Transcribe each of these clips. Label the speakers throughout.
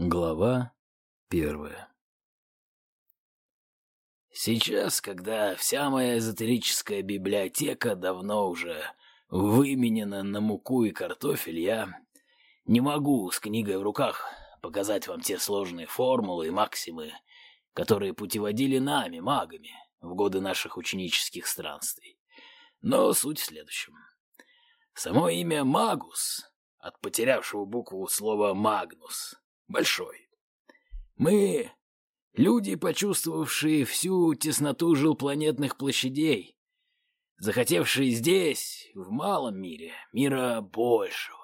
Speaker 1: Глава первая
Speaker 2: Сейчас, когда вся моя эзотерическая библиотека давно уже выменена на муку и картофель, я не могу с книгой в руках показать вам те сложные формулы и максимы, которые путеводили нами, магами, в годы наших ученических странствий. Но суть в следующем. Само имя «Магус» от потерявшего букву слова «магнус» большой. Мы — люди, почувствовавшие всю тесноту жилпланетных площадей, захотевшие здесь, в малом мире, мира большего.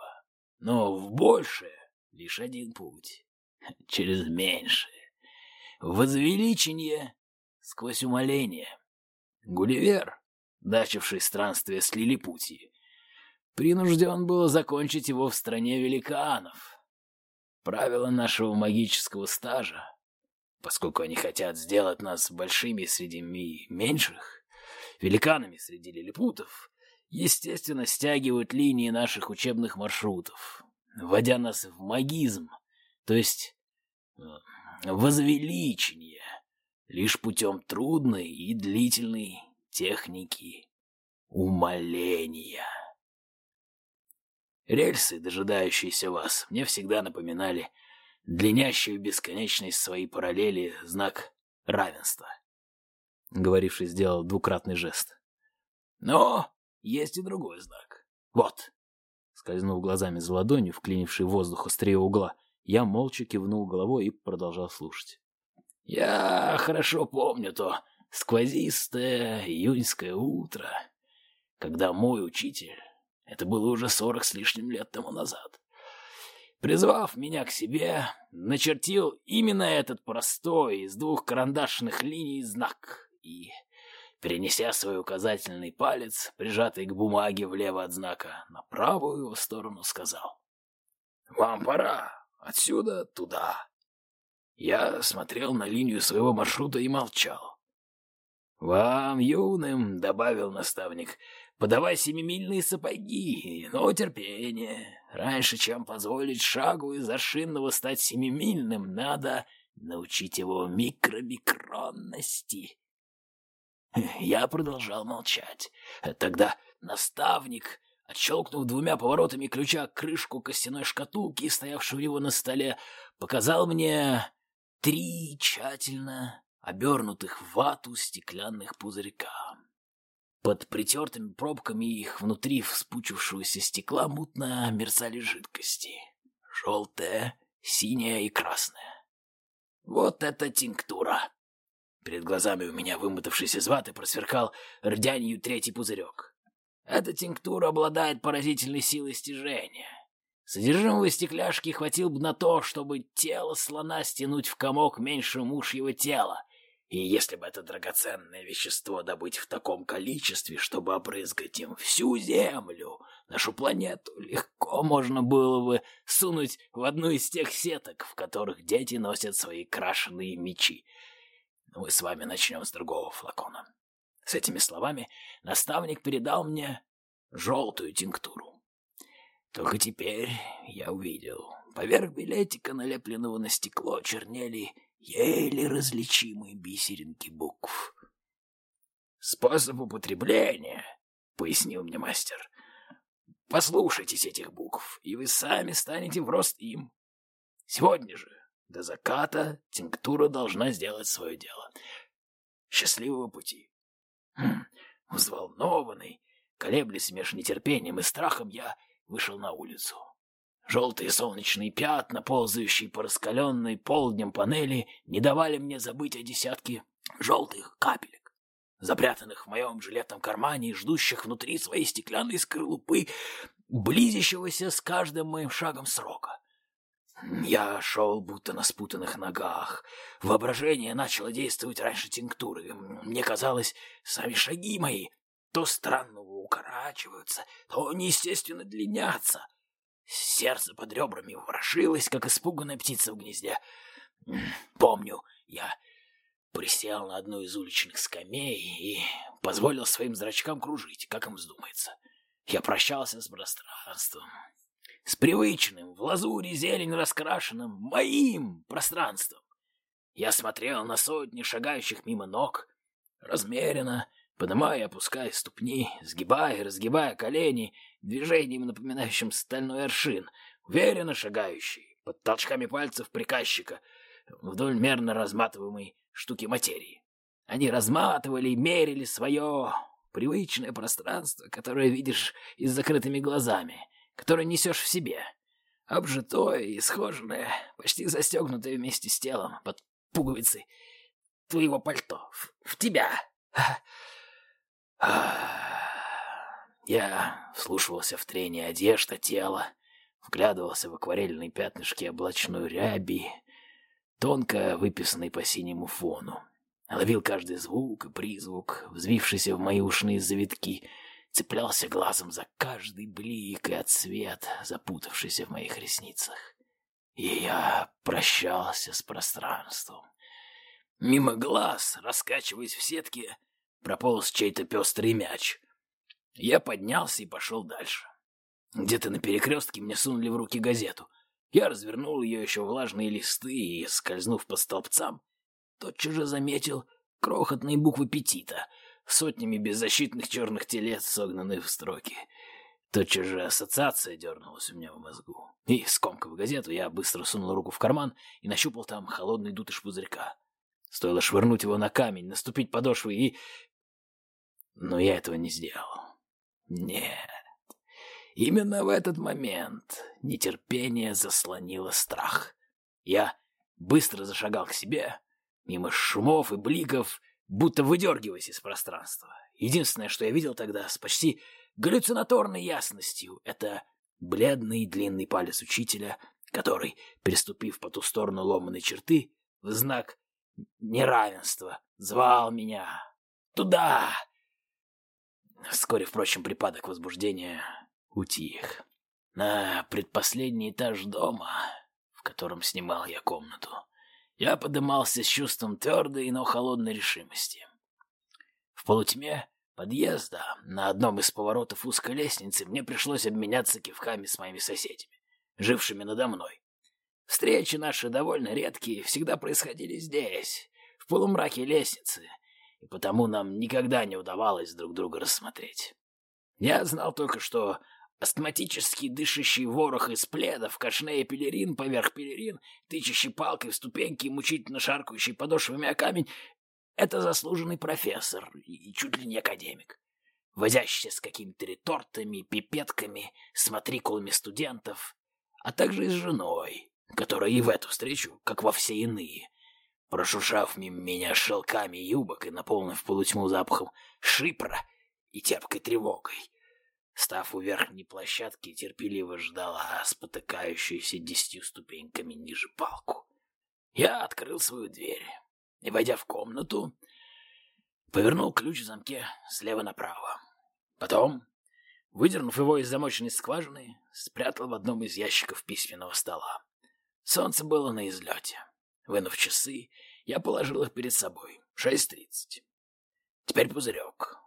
Speaker 2: Но в большее лишь один путь — через меньшее. Возвеличение сквозь умоление. Гулливер, дачивший странствие с Лилипутии, принужден был закончить его в стране великанов — Правила нашего магического стажа, поскольку они хотят сделать нас большими среди меньших, великанами среди лилипутов, естественно, стягивают линии наших учебных маршрутов, вводя нас в магизм, то есть э, возвеличение, лишь путем трудной и длительной техники умоления. Рельсы, дожидающиеся вас, мне всегда напоминали длинящую бесконечность своей параллели знак равенства. Говоривший сделал двукратный жест. Но есть и другой знак. Вот. Скользнув глазами за ладонью, вклинивший воздух острее угла, я молча кивнул головой и продолжал слушать. Я хорошо помню то сквозистое июньское утро, когда мой учитель это было уже сорок с лишним лет тому назад. Призвав меня к себе, начертил именно этот простой из двух карандашных линий знак и, перенеся свой указательный палец, прижатый к бумаге влево от знака, на правую его сторону сказал. «Вам пора. Отсюда туда». Я смотрел на линию своего маршрута и молчал. «Вам, юным», — добавил наставник, Подавай семимильные сапоги, но терпение. Раньше, чем позволить шагу из аршинного стать семимильным, надо научить его микромикронности. Я продолжал молчать. Тогда наставник, отщелкнув двумя поворотами ключа крышку костяной шкатулки, стоявшую у него на столе, показал мне три тщательно обернутых в вату стеклянных пузырька. Под притертыми пробками их внутри вспучившегося стекла мутно мерцали жидкости. Желтая, синяя и красная. Вот это тинктура. Перед глазами у меня, вымотавшись из ваты, просверкал рдянью третий пузырек. Эта тинктура обладает поразительной силой стяжения. Содержимого стекляшки хватило бы на то, чтобы тело слона стянуть в комок меньше мушьего тела, и если бы это драгоценное вещество добыть в таком количестве, чтобы опрыскать им всю Землю, нашу планету, легко можно было бы сунуть в одну из тех сеток, в которых дети носят свои крашеные мечи. Но мы с вами начнем с другого флакона. С этими словами наставник передал мне желтую тинктуру. Только теперь я увидел. Поверх билетика, налепленного на стекло, чернели еле различимые бисеринки букв. «Способ употребления», — пояснил мне мастер. «Послушайтесь этих букв, и вы сами станете в рост им. Сегодня же, до заката, тинктура должна сделать свое дело. Счастливого пути!» хм, Взволнованный, колеблясь меж нетерпением и страхом, я вышел на улицу. Желтые солнечные пятна, ползающие по раскаленной полднем панели, не давали мне забыть о десятке желтых капелек, запрятанных в моем жилетном кармане и ждущих внутри своей стеклянной скорлупы, близящегося с каждым моим шагом срока. Я шел будто на спутанных ногах. Воображение начало действовать раньше тинктуры. Мне казалось, сами шаги мои то странно укорачиваются, то неестественно длинятся. Сердце под ребрами ворошилось, как испуганная птица в гнезде. Помню, я присел на одну из уличных скамей и позволил своим зрачкам кружить, как им вздумается. Я прощался с пространством, с привычным, в лазуре зелень раскрашенным, моим пространством. Я смотрел на сотни шагающих мимо ног, размеренно, поднимая и опуская ступни, сгибая и разгибая колени, движением, напоминающим стальной аршин, уверенно шагающий, под толчками пальцев приказчика, вдоль мерно разматываемой штуки материи. Они разматывали и мерили свое привычное пространство, которое видишь и с закрытыми глазами, которое несешь в себе. Обжитое и схоженное, почти застегнутое вместе с телом под пуговицы твоего пальто. В, в тебя. Я вслушивался в трение одежда, тела, вглядывался в акварельные пятнышки облачной ряби, тонко выписанной по синему фону. Ловил каждый звук и призвук, взвившийся в мои ушные завитки, цеплялся глазом за каждый блик и отсвет, запутавшийся в моих ресницах. И я прощался с пространством. Мимо глаз, раскачиваясь в сетке, прополз чей-то пестрый мяч. Я поднялся и пошел дальше. Где-то на перекрестке мне сунули в руки газету. Я развернул ее еще влажные листы и, скользнув по столбцам, тотчас же заметил крохотные буквы петита, сотнями беззащитных черных телец, согнанных в строки. Тотчас же ассоциация дернулась у меня в мозгу. И, скомкав газету, я быстро сунул руку в карман и нащупал там холодный дутыш пузырька. Стоило швырнуть его на камень, наступить подошвой и... Но я этого не сделал. Нет. Именно в этот момент нетерпение заслонило страх. Я быстро зашагал к себе, мимо шумов и бликов, будто выдергиваясь из пространства. Единственное, что я видел тогда с почти галлюцинаторной ясностью, это бледный длинный палец учителя, который, переступив по ту сторону ломаной черты, в знак неравенства, звал меня туда. Вскоре, впрочем, припадок возбуждения утих. На предпоследний этаж дома, в котором снимал я комнату, я подымался с чувством твердой, но холодной решимости. В полутьме подъезда на одном из поворотов узкой лестницы мне пришлось обменяться кивками с моими соседями, жившими надо мной. Встречи наши довольно редкие, всегда происходили здесь, в полумраке лестницы, и потому нам никогда не удавалось друг друга рассмотреть. Я знал только, что Астматический дышащий ворох из пледов, кашне пелерин поверх пелерин, тычащий палкой в ступеньки и мучительно шаркающий подошвами о камень — это заслуженный профессор и чуть ли не академик, возящийся с какими-то ретортами, пипетками, смотрикулами студентов, а также и с женой, которая и в эту встречу, как во все иные, прошуршав мимо меня шелками юбок и наполнив полутьму запахом шипра и терпкой тревогой, Став у верхней площадки, терпеливо ждала спотыкающуюся десятью ступеньками ниже палку. Я открыл свою дверь и, войдя в комнату, повернул ключ в замке слева направо. Потом, выдернув его из замоченной скважины, спрятал в одном из ящиков письменного стола. Солнце было на излете. Вынув часы, я положил их перед собой. Шесть тридцать. Теперь пузырек.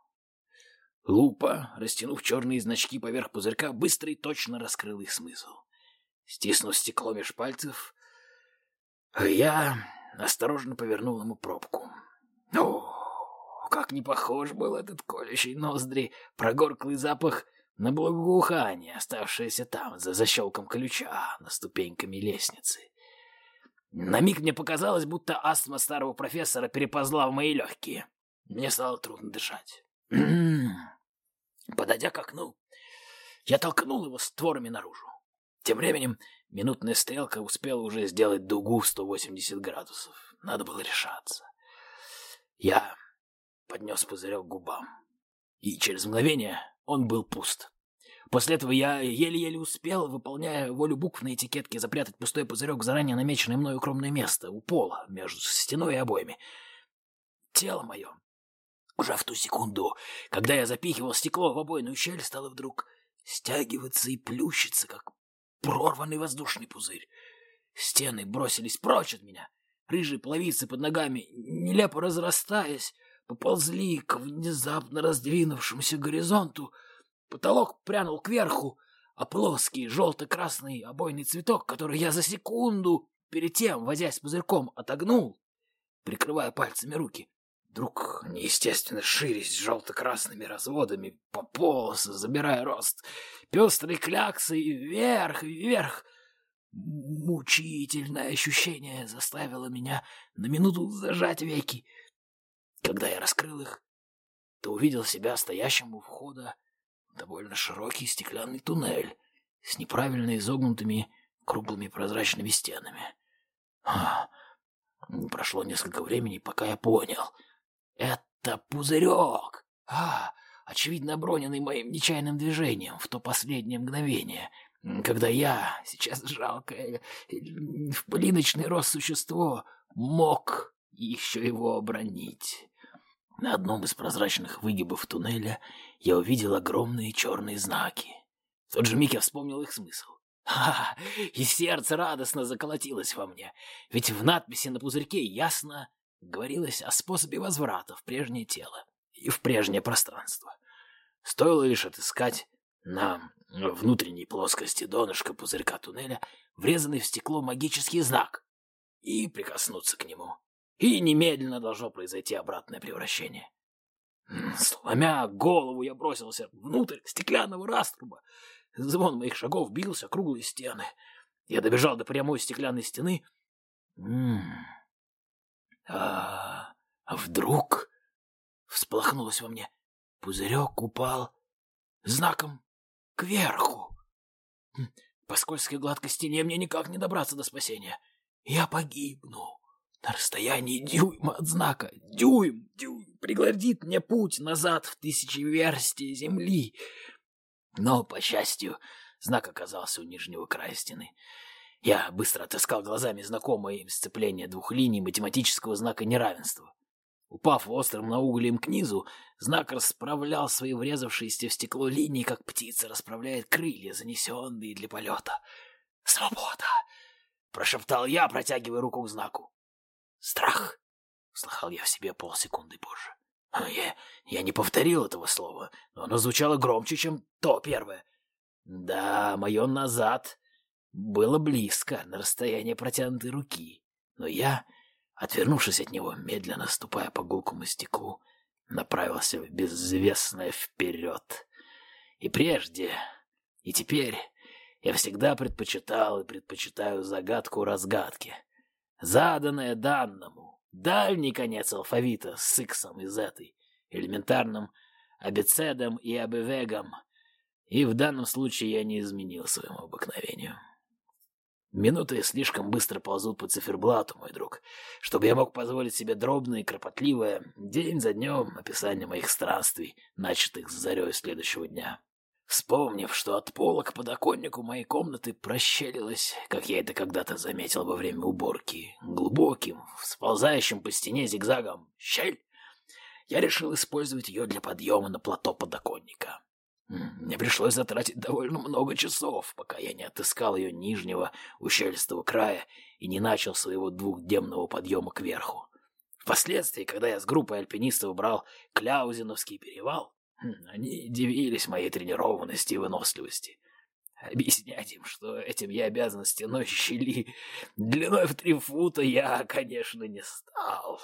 Speaker 2: Лупа, растянув черные значки поверх пузырька, быстро и точно раскрыл их смысл. Стиснув стекло меж пальцев, я осторожно повернул ему пробку. О, как не похож был этот колющий ноздри, прогорклый запах на благоухание, оставшееся там, за защелком ключа, на ступеньками лестницы. На миг мне показалось, будто астма старого профессора переползла в мои легкие. Мне стало трудно дышать. Подойдя к окну, я толкнул его створами наружу. Тем временем минутная стрелка успела уже сделать дугу в 180 градусов. Надо было решаться. Я поднес пузырек к губам, и через мгновение он был пуст. После этого я еле-еле успел, выполняя волю букв на этикетке, запрятать пустой пузырек в заранее намеченное мной укромное место у пола между стеной и обоями. Тело мое уже в ту секунду, когда я запихивал стекло в обойную щель, стало вдруг стягиваться и плющиться, как прорванный воздушный пузырь. Стены бросились прочь от меня. Рыжие половицы под ногами, нелепо разрастаясь, поползли к внезапно раздвинувшемуся горизонту. Потолок прянул кверху, а плоский желто-красный обойный цветок, который я за секунду перед тем, возясь пузырьком, отогнул, прикрывая пальцами руки. Вдруг неестественно ширясь желто-красными разводами, пополз, забирая рост, пестрые кляксы и вверх, и вверх. Мучительное ощущение заставило меня на минуту зажать веки. Когда я раскрыл их, то увидел себя стоящим у входа довольно широкий стеклянный туннель с неправильно изогнутыми круглыми прозрачными стенами. А, прошло несколько времени, пока я понял — это пузырек! А, очевидно, оброненный моим нечаянным движением в то последнее мгновение, когда я, сейчас жалкое, в полиночный рост существо, мог еще его обронить. На одном из прозрачных выгибов туннеля я увидел огромные черные знаки. В тот же миг я вспомнил их смысл. Ха, и сердце радостно заколотилось во мне, ведь в надписи на пузырьке ясно говорилось о способе возврата в прежнее тело и в прежнее пространство. Стоило лишь отыскать на внутренней плоскости донышка пузырька туннеля врезанный в стекло магический знак и прикоснуться к нему. И немедленно должно произойти обратное превращение. Сломя голову, я бросился внутрь стеклянного раструба. Звон моих шагов бился круглые стены. Я добежал до прямой стеклянной стены. А, а вдруг всплохнулось во мне. Пузырек упал знаком кверху. По скользкой гладкой стене мне никак не добраться до спасения. Я погибну. На расстоянии дюйма от знака. Дюйм, дюйм преградит мне путь назад в тысячи верстий земли. Но, по счастью, знак оказался у нижнего края стены. Я быстро отыскал глазами знакомое им сцепление двух линий математического знака неравенства. Упав острым науглем к низу, знак расправлял свои врезавшиеся в стекло линии, как птица расправляет крылья, занесенные для полета. «Свобода!» — прошептал я, протягивая руку к знаку. «Страх!» — слыхал я в себе полсекунды позже. Я, я не повторил этого слова, но оно звучало громче, чем то первое. Да, мое «назад» было близко, на расстоянии протянутой руки, но я, отвернувшись от него, медленно ступая по гулкому стеклу, направился в безвестное вперед. И прежде, и теперь я всегда предпочитал и предпочитаю загадку разгадки. Заданное данному, дальний конец алфавита с иксом из этой, элементарным абецедом и абевегом, и в данном случае я не изменил своему обыкновению. Минуты слишком быстро ползут по циферблату, мой друг, чтобы я мог позволить себе дробное и кропотливое, день за днем, описание моих странствий, начатых с зарей следующего дня. Вспомнив, что от пола к подоконнику моей комнаты прощелилась, как я это когда-то заметил во время уборки, глубоким, сползающим по стене зигзагом щель, я решил использовать ее для подъема на плато подоконника. Мне пришлось затратить довольно много часов, пока я не отыскал ее нижнего ущельстого края и не начал своего двухдневного подъема кверху. Впоследствии, когда я с группой альпинистов брал Кляузиновский перевал, они дивились моей тренированности и выносливости. Объяснять им, что этим я обязан стеной щели длиной в три фута, я, конечно, не стал.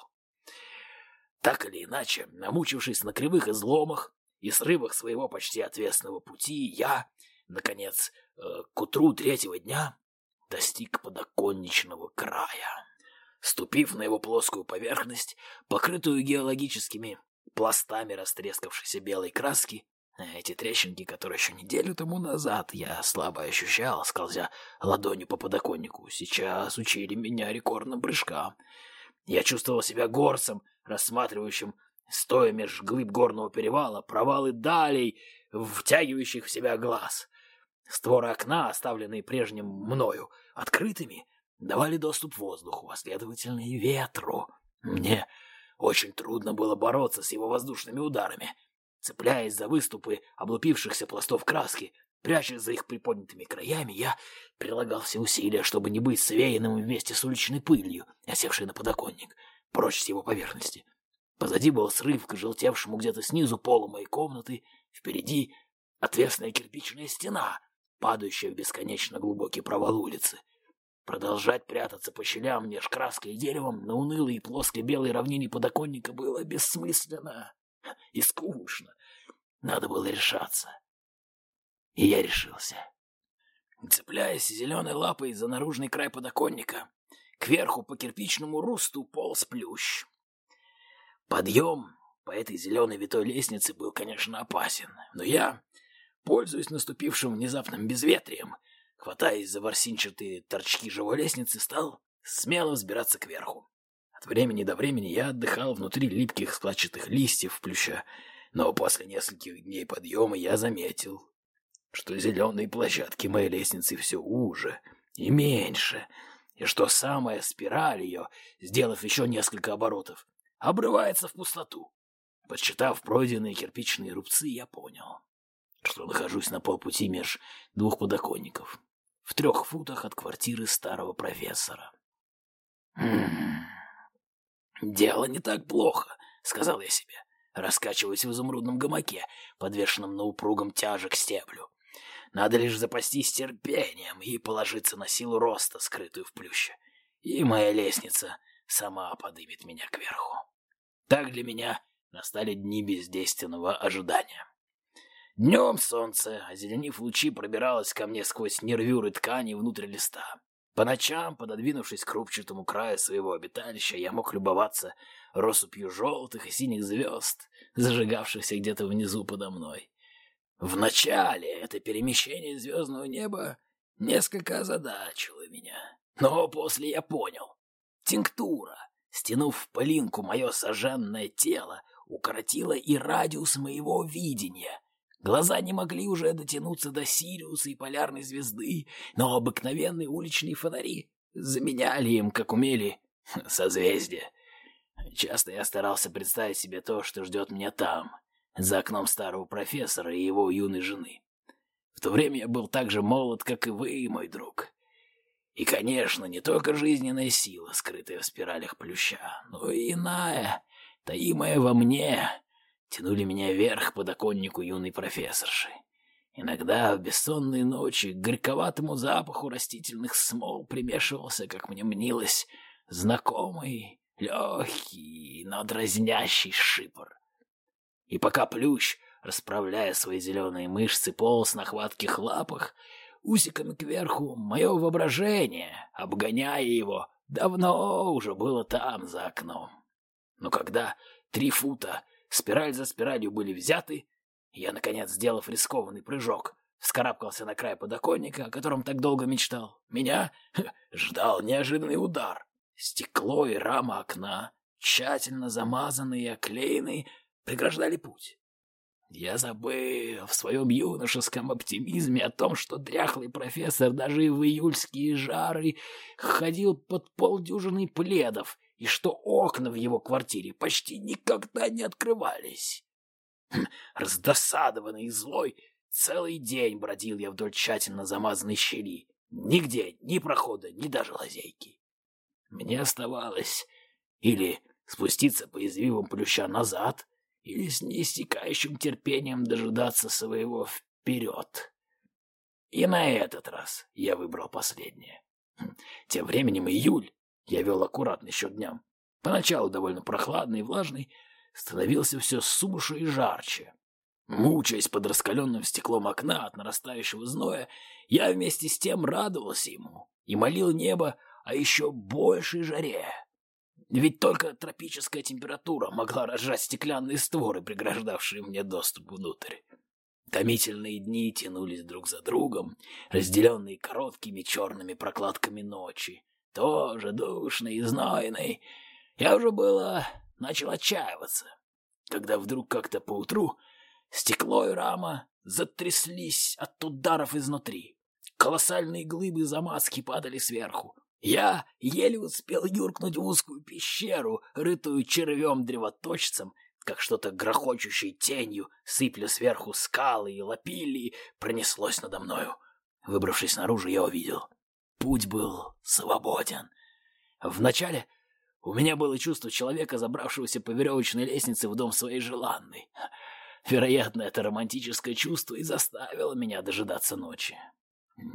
Speaker 2: Так или иначе, намучившись на кривых изломах, и срывах своего почти отвесного пути я, наконец, э, к утру третьего дня достиг подоконничного края. Ступив на его плоскую поверхность, покрытую геологическими пластами растрескавшейся белой краски, эти трещинки, которые еще неделю тому назад я слабо ощущал, скользя ладонью по подоконнику, сейчас учили меня рекордным прыжкам. Я чувствовал себя горцем, рассматривающим стоя меж глыб горного перевала, провалы далей, втягивающих в себя глаз. Створы окна, оставленные прежним мною открытыми, давали доступ воздуху, а следовательно и ветру. Мне очень трудно было бороться с его воздушными ударами. Цепляясь за выступы облупившихся пластов краски, прячась за их приподнятыми краями, я прилагал все усилия, чтобы не быть свеянным вместе с уличной пылью, осевшей на подоконник, прочь с его поверхности. Позади был срыв к желтевшему где-то снизу полу моей комнаты, впереди отвесная кирпичная стена, падающая в бесконечно глубокий провал улицы. Продолжать прятаться по щелям меж краской и деревом на унылой и плоской белой равнине подоконника было бессмысленно и скучно. Надо было решаться. И я решился. Цепляясь зеленой лапой за наружный край подоконника, кверху по кирпичному русту полз плющ. Подъем по этой зеленой витой лестнице был, конечно, опасен, но я, пользуясь наступившим внезапным безветрием, хватаясь за ворсинчатые торчки живой лестницы, стал смело взбираться кверху. От времени до времени я отдыхал внутри липких складчатых листьев плюща, но после нескольких дней подъема я заметил, что зеленые площадки моей лестницы все уже и меньше, и что самая спираль ее, сделав еще несколько оборотов, обрывается в пустоту. Подсчитав пройденные кирпичные рубцы, я понял, что нахожусь на полпути меж двух подоконников, в трех футах от квартиры старого профессора. «М дело не так плохо», — сказал я себе, раскачиваясь в изумрудном гамаке, подвешенном на упругом тяжек стеблю. Надо лишь запастись терпением и положиться на силу роста, скрытую в плюще. И моя лестница сама подымет меня кверху. Так для меня настали дни бездейственного ожидания. Днем солнце, озеленив лучи, пробиралось ко мне сквозь нервюры ткани внутрь листа. По ночам, пододвинувшись к крупчатому краю своего обиталища, я мог любоваться россыпью желтых и синих звезд, зажигавшихся где-то внизу подо мной. Вначале это перемещение звездного неба несколько озадачило меня. Но после я понял. Тинктура, стянув в пылинку мое сожженное тело, укоротила и радиус моего видения. Глаза не могли уже дотянуться до Сириуса и полярной звезды, но обыкновенные уличные фонари заменяли им, как умели, созвездия. Часто я старался представить себе то, что ждет меня там, за окном старого профессора и его юной жены. В то время я был так же молод, как и вы, мой друг. И, конечно, не только жизненная сила, скрытая в спиралях плюща, но и иная, таимая во мне, тянули меня вверх к подоконнику юной профессорши. Иногда в бессонные ночи к горьковатому запаху растительных смол примешивался, как мне мнилось, знакомый, легкий, но дразнящий шипор. И пока плющ, расправляя свои зеленые мышцы, полз на хватких лапах, усиками кверху, мое воображение, обгоняя его, давно уже было там, за окном. Но когда три фута, спираль за спиралью были взяты, я, наконец, сделав рискованный прыжок, вскарабкался на край подоконника, о котором так долго мечтал. Меня ждал неожиданный удар. Стекло и рама окна, тщательно замазанные и оклеенные, преграждали путь. Я забыл в своем юношеском оптимизме о том, что дряхлый профессор даже и в июльские жары ходил под полдюжины пледов, и что окна в его квартире почти никогда не открывались. Хм, раздосадованный и злой, целый день бродил я вдоль тщательно замазанной щели. Нигде ни прохода, ни даже лазейки. Мне оставалось или спуститься по извивам плюща назад, или с неистекающим терпением дожидаться своего вперед. И на этот раз я выбрал последнее. Хм, тем временем июль, я вел аккуратный счет дням, поначалу довольно прохладный и влажный, становился все суше и жарче. Мучаясь под раскаленным стеклом окна от нарастающего зноя, я вместе с тем радовался ему и молил небо о еще большей жаре. Ведь только тропическая температура могла разжать стеклянные створы, преграждавшие мне доступ внутрь. Томительные дни тянулись друг за другом, разделенные короткими черными прокладками ночи, тоже душной и знойной. Я уже было начал отчаиваться, когда вдруг как-то поутру стекло и рама затряслись от ударов изнутри. Колоссальные глыбы замазки падали сверху. Я еле успел юркнуть в узкую пещеру, рытую червем-древоточцем, как что-то грохочущей тенью, сыпля сверху скалы и лапили, пронеслось надо мною. Выбравшись наружу, я увидел. Путь был свободен. Вначале у меня было чувство человека, забравшегося по веревочной лестнице в дом своей желанной. Вероятно, это романтическое чувство и заставило меня дожидаться ночи.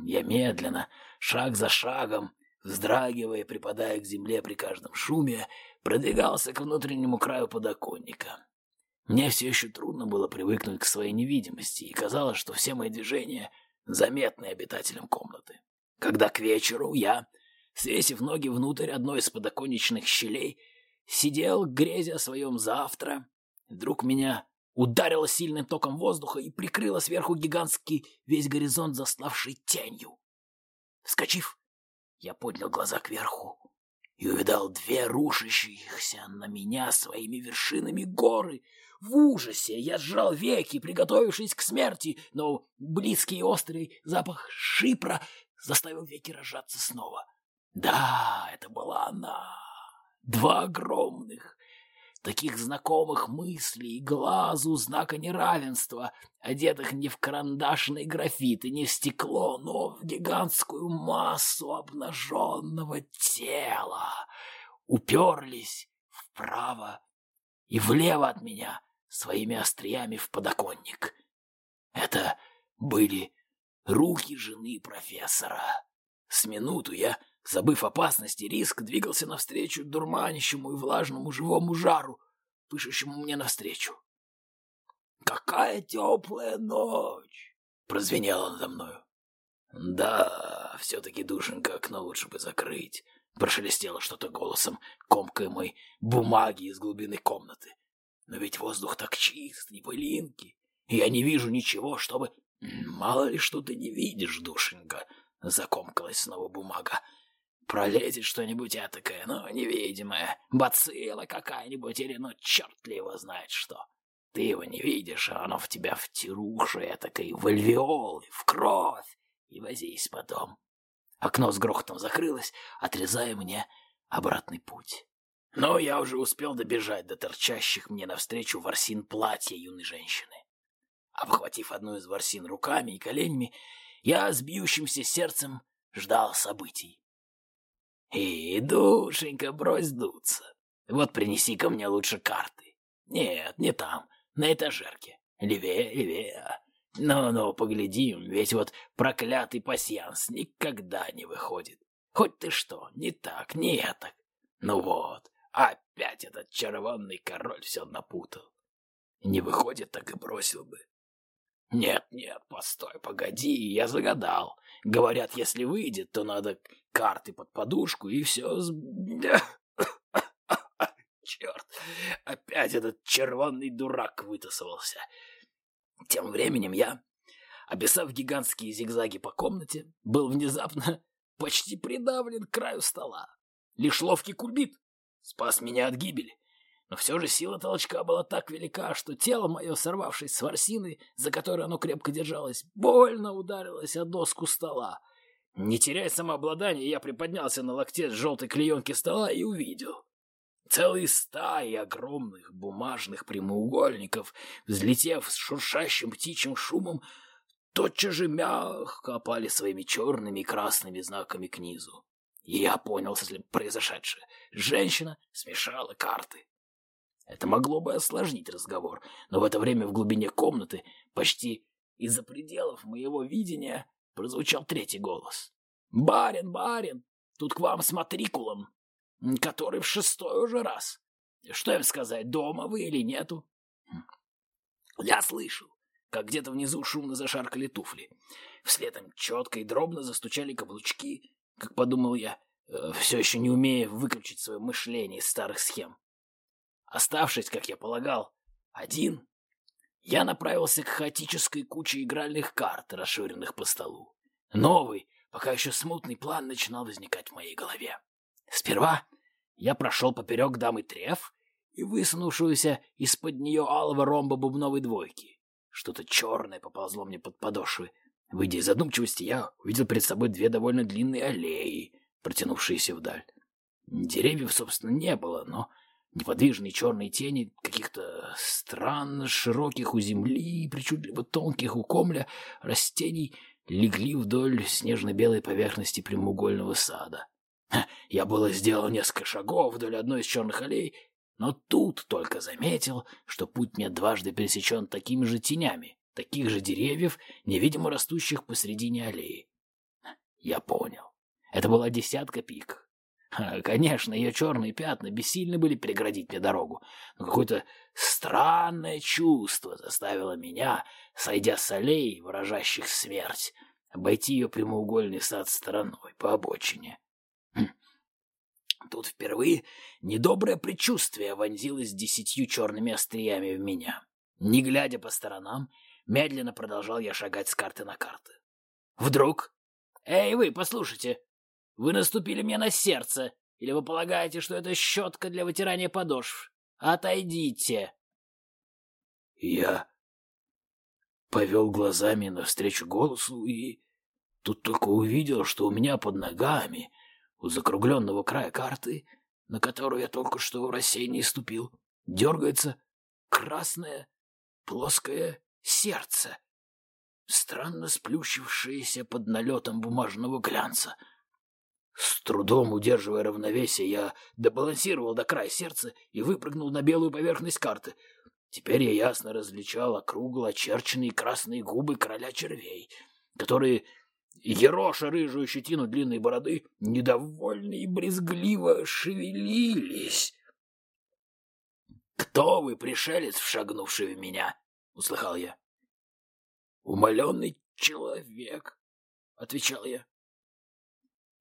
Speaker 2: Я медленно, шаг за шагом, вздрагивая и припадая к земле при каждом шуме, продвигался к внутреннему краю подоконника. Мне все еще трудно было привыкнуть к своей невидимости, и казалось, что все мои движения заметны обитателям комнаты. Когда к вечеру я, свесив ноги внутрь одной из подоконничных щелей, сидел, грезя о своем завтра, вдруг меня ударило сильным током воздуха и прикрыло сверху гигантский весь горизонт, заславший тенью. Вскочив, я поднял глаза кверху и увидал две рушащихся на меня своими вершинами горы. В ужасе я сжал веки, приготовившись к смерти, но близкий и острый запах шипра заставил веки разжаться снова. Да, это была она. Два огромных, таких знакомых мыслей, глазу знака неравенства, одетых не в карандашный графит и не в стекло, но в гигантскую массу обнаженного тела, уперлись вправо и влево от меня своими остриями в подоконник. Это были руки жены профессора. С минуту я Забыв опасность и риск, двигался навстречу дурманящему и влажному живому жару, пышущему мне навстречу. «Какая теплая ночь!» — прозвенело надо мною. «Да, все-таки, душенька, окно лучше бы закрыть», — прошелестело что-то голосом, комкаемой бумаги из глубины комнаты. «Но ведь воздух так чист, не пылинки, и я не вижу ничего, чтобы...» «Мало ли что ты не видишь, душенька», — закомкалась снова бумага. Пролезет что-нибудь этакое, ну, невидимое, бацилла какая-нибудь или, ну, черт ли его знает что. Ты его не видишь, а оно в тебя втируше этакой, в альвеолы, в кровь, и возись потом. Окно с грохотом закрылось, отрезая мне обратный путь. Но я уже успел добежать до торчащих мне навстречу ворсин платья юной женщины. Обхватив одну из ворсин руками и коленями, я с бьющимся сердцем ждал событий. И, душенька, брось дуться. Вот принеси ко мне лучше карты. Нет, не там, на этажерке. Левее, левее. Ну-ну, поглядим, ведь вот проклятый пасьянс никогда не выходит. Хоть ты что, не так, не так. Ну вот, опять этот червонный король все напутал. Не выходит, так и бросил бы. Нет, нет, постой, погоди, я загадал. Говорят, если выйдет, то надо карты под подушку и все... Черт, опять этот червонный дурак вытасовался. Тем временем я, описав гигантские зигзаги по комнате, был внезапно почти придавлен к краю стола. Лишь ловкий кульбит спас меня от гибели. Но все же сила толчка была так велика, что тело мое, сорвавшись с ворсины, за которой оно крепко держалось, больно ударилось о доску стола. Не теряя самообладания, я приподнялся на локте с желтой клеенки стола и увидел. Целые стаи огромных бумажных прямоугольников, взлетев с шуршащим птичьим шумом, тотчас же мягко опали своими черными и красными знаками к низу. И я понял произошедшее. Женщина смешала карты. Это могло бы осложнить разговор, но в это время в глубине комнаты, почти из-за пределов моего видения, прозвучал третий голос. «Барин, барин, тут к вам с матрикулом, который в шестой уже раз. Что им сказать, дома вы или нету?» Я слышал, как где-то внизу шумно зашаркали туфли. Вслед им четко и дробно застучали каблучки, как подумал я, э, все еще не умея выключить свое мышление из старых схем. Оставшись, как я полагал, один, я направился к хаотической куче игральных карт, расширенных по столу. Новый, пока еще смутный план начинал возникать в моей голове. Сперва я прошел поперек дамы Треф и высунувшуюся из-под нее алого ромба бубновой двойки. Что-то черное поползло мне под подошвы. Выйдя из задумчивости, я увидел перед собой две довольно длинные аллеи, протянувшиеся вдаль. Деревьев, собственно, не было, но Неподвижные черные тени каких-то странно широких у земли и причудливо тонких у комля растений легли вдоль снежно-белой поверхности прямоугольного сада. Я было сделал несколько шагов вдоль одной из черных аллей, но тут только заметил, что путь мне дважды пересечен такими же тенями, таких же деревьев, невидимо растущих посредине аллеи. Я понял. Это была десятка пик. Конечно, ее черные пятна бессильны были переградить мне дорогу, но какое-то странное чувство заставило меня, сойдя с аллей, выражающих смерть, обойти ее прямоугольный сад стороной по обочине. Хм. Тут впервые недоброе предчувствие вонзилось десятью черными остриями в меня. Не глядя по сторонам, медленно продолжал я шагать с карты на карты. Вдруг... «Эй, вы, послушайте! Вы наступили мне на сердце! Или вы полагаете, что это щетка для вытирания подошв? Отойдите!»
Speaker 1: Я повел глазами навстречу голосу и тут только увидел, что у меня под ногами, у закругленного края карты, на которую я только что в рассеянии ступил, дергается красное плоское сердце, странно сплющившееся под налетом бумажного глянца. С трудом удерживая равновесие, я добалансировал до края сердца и выпрыгнул на белую поверхность карты. Теперь я ясно различал округло очерченные красные губы короля червей, которые, ероша рыжую щетину длинной бороды, недовольно и брезгливо шевелились. «Кто вы, пришелец, шагнувший в меня?» — услыхал я. «Умоленный человек», — отвечал я.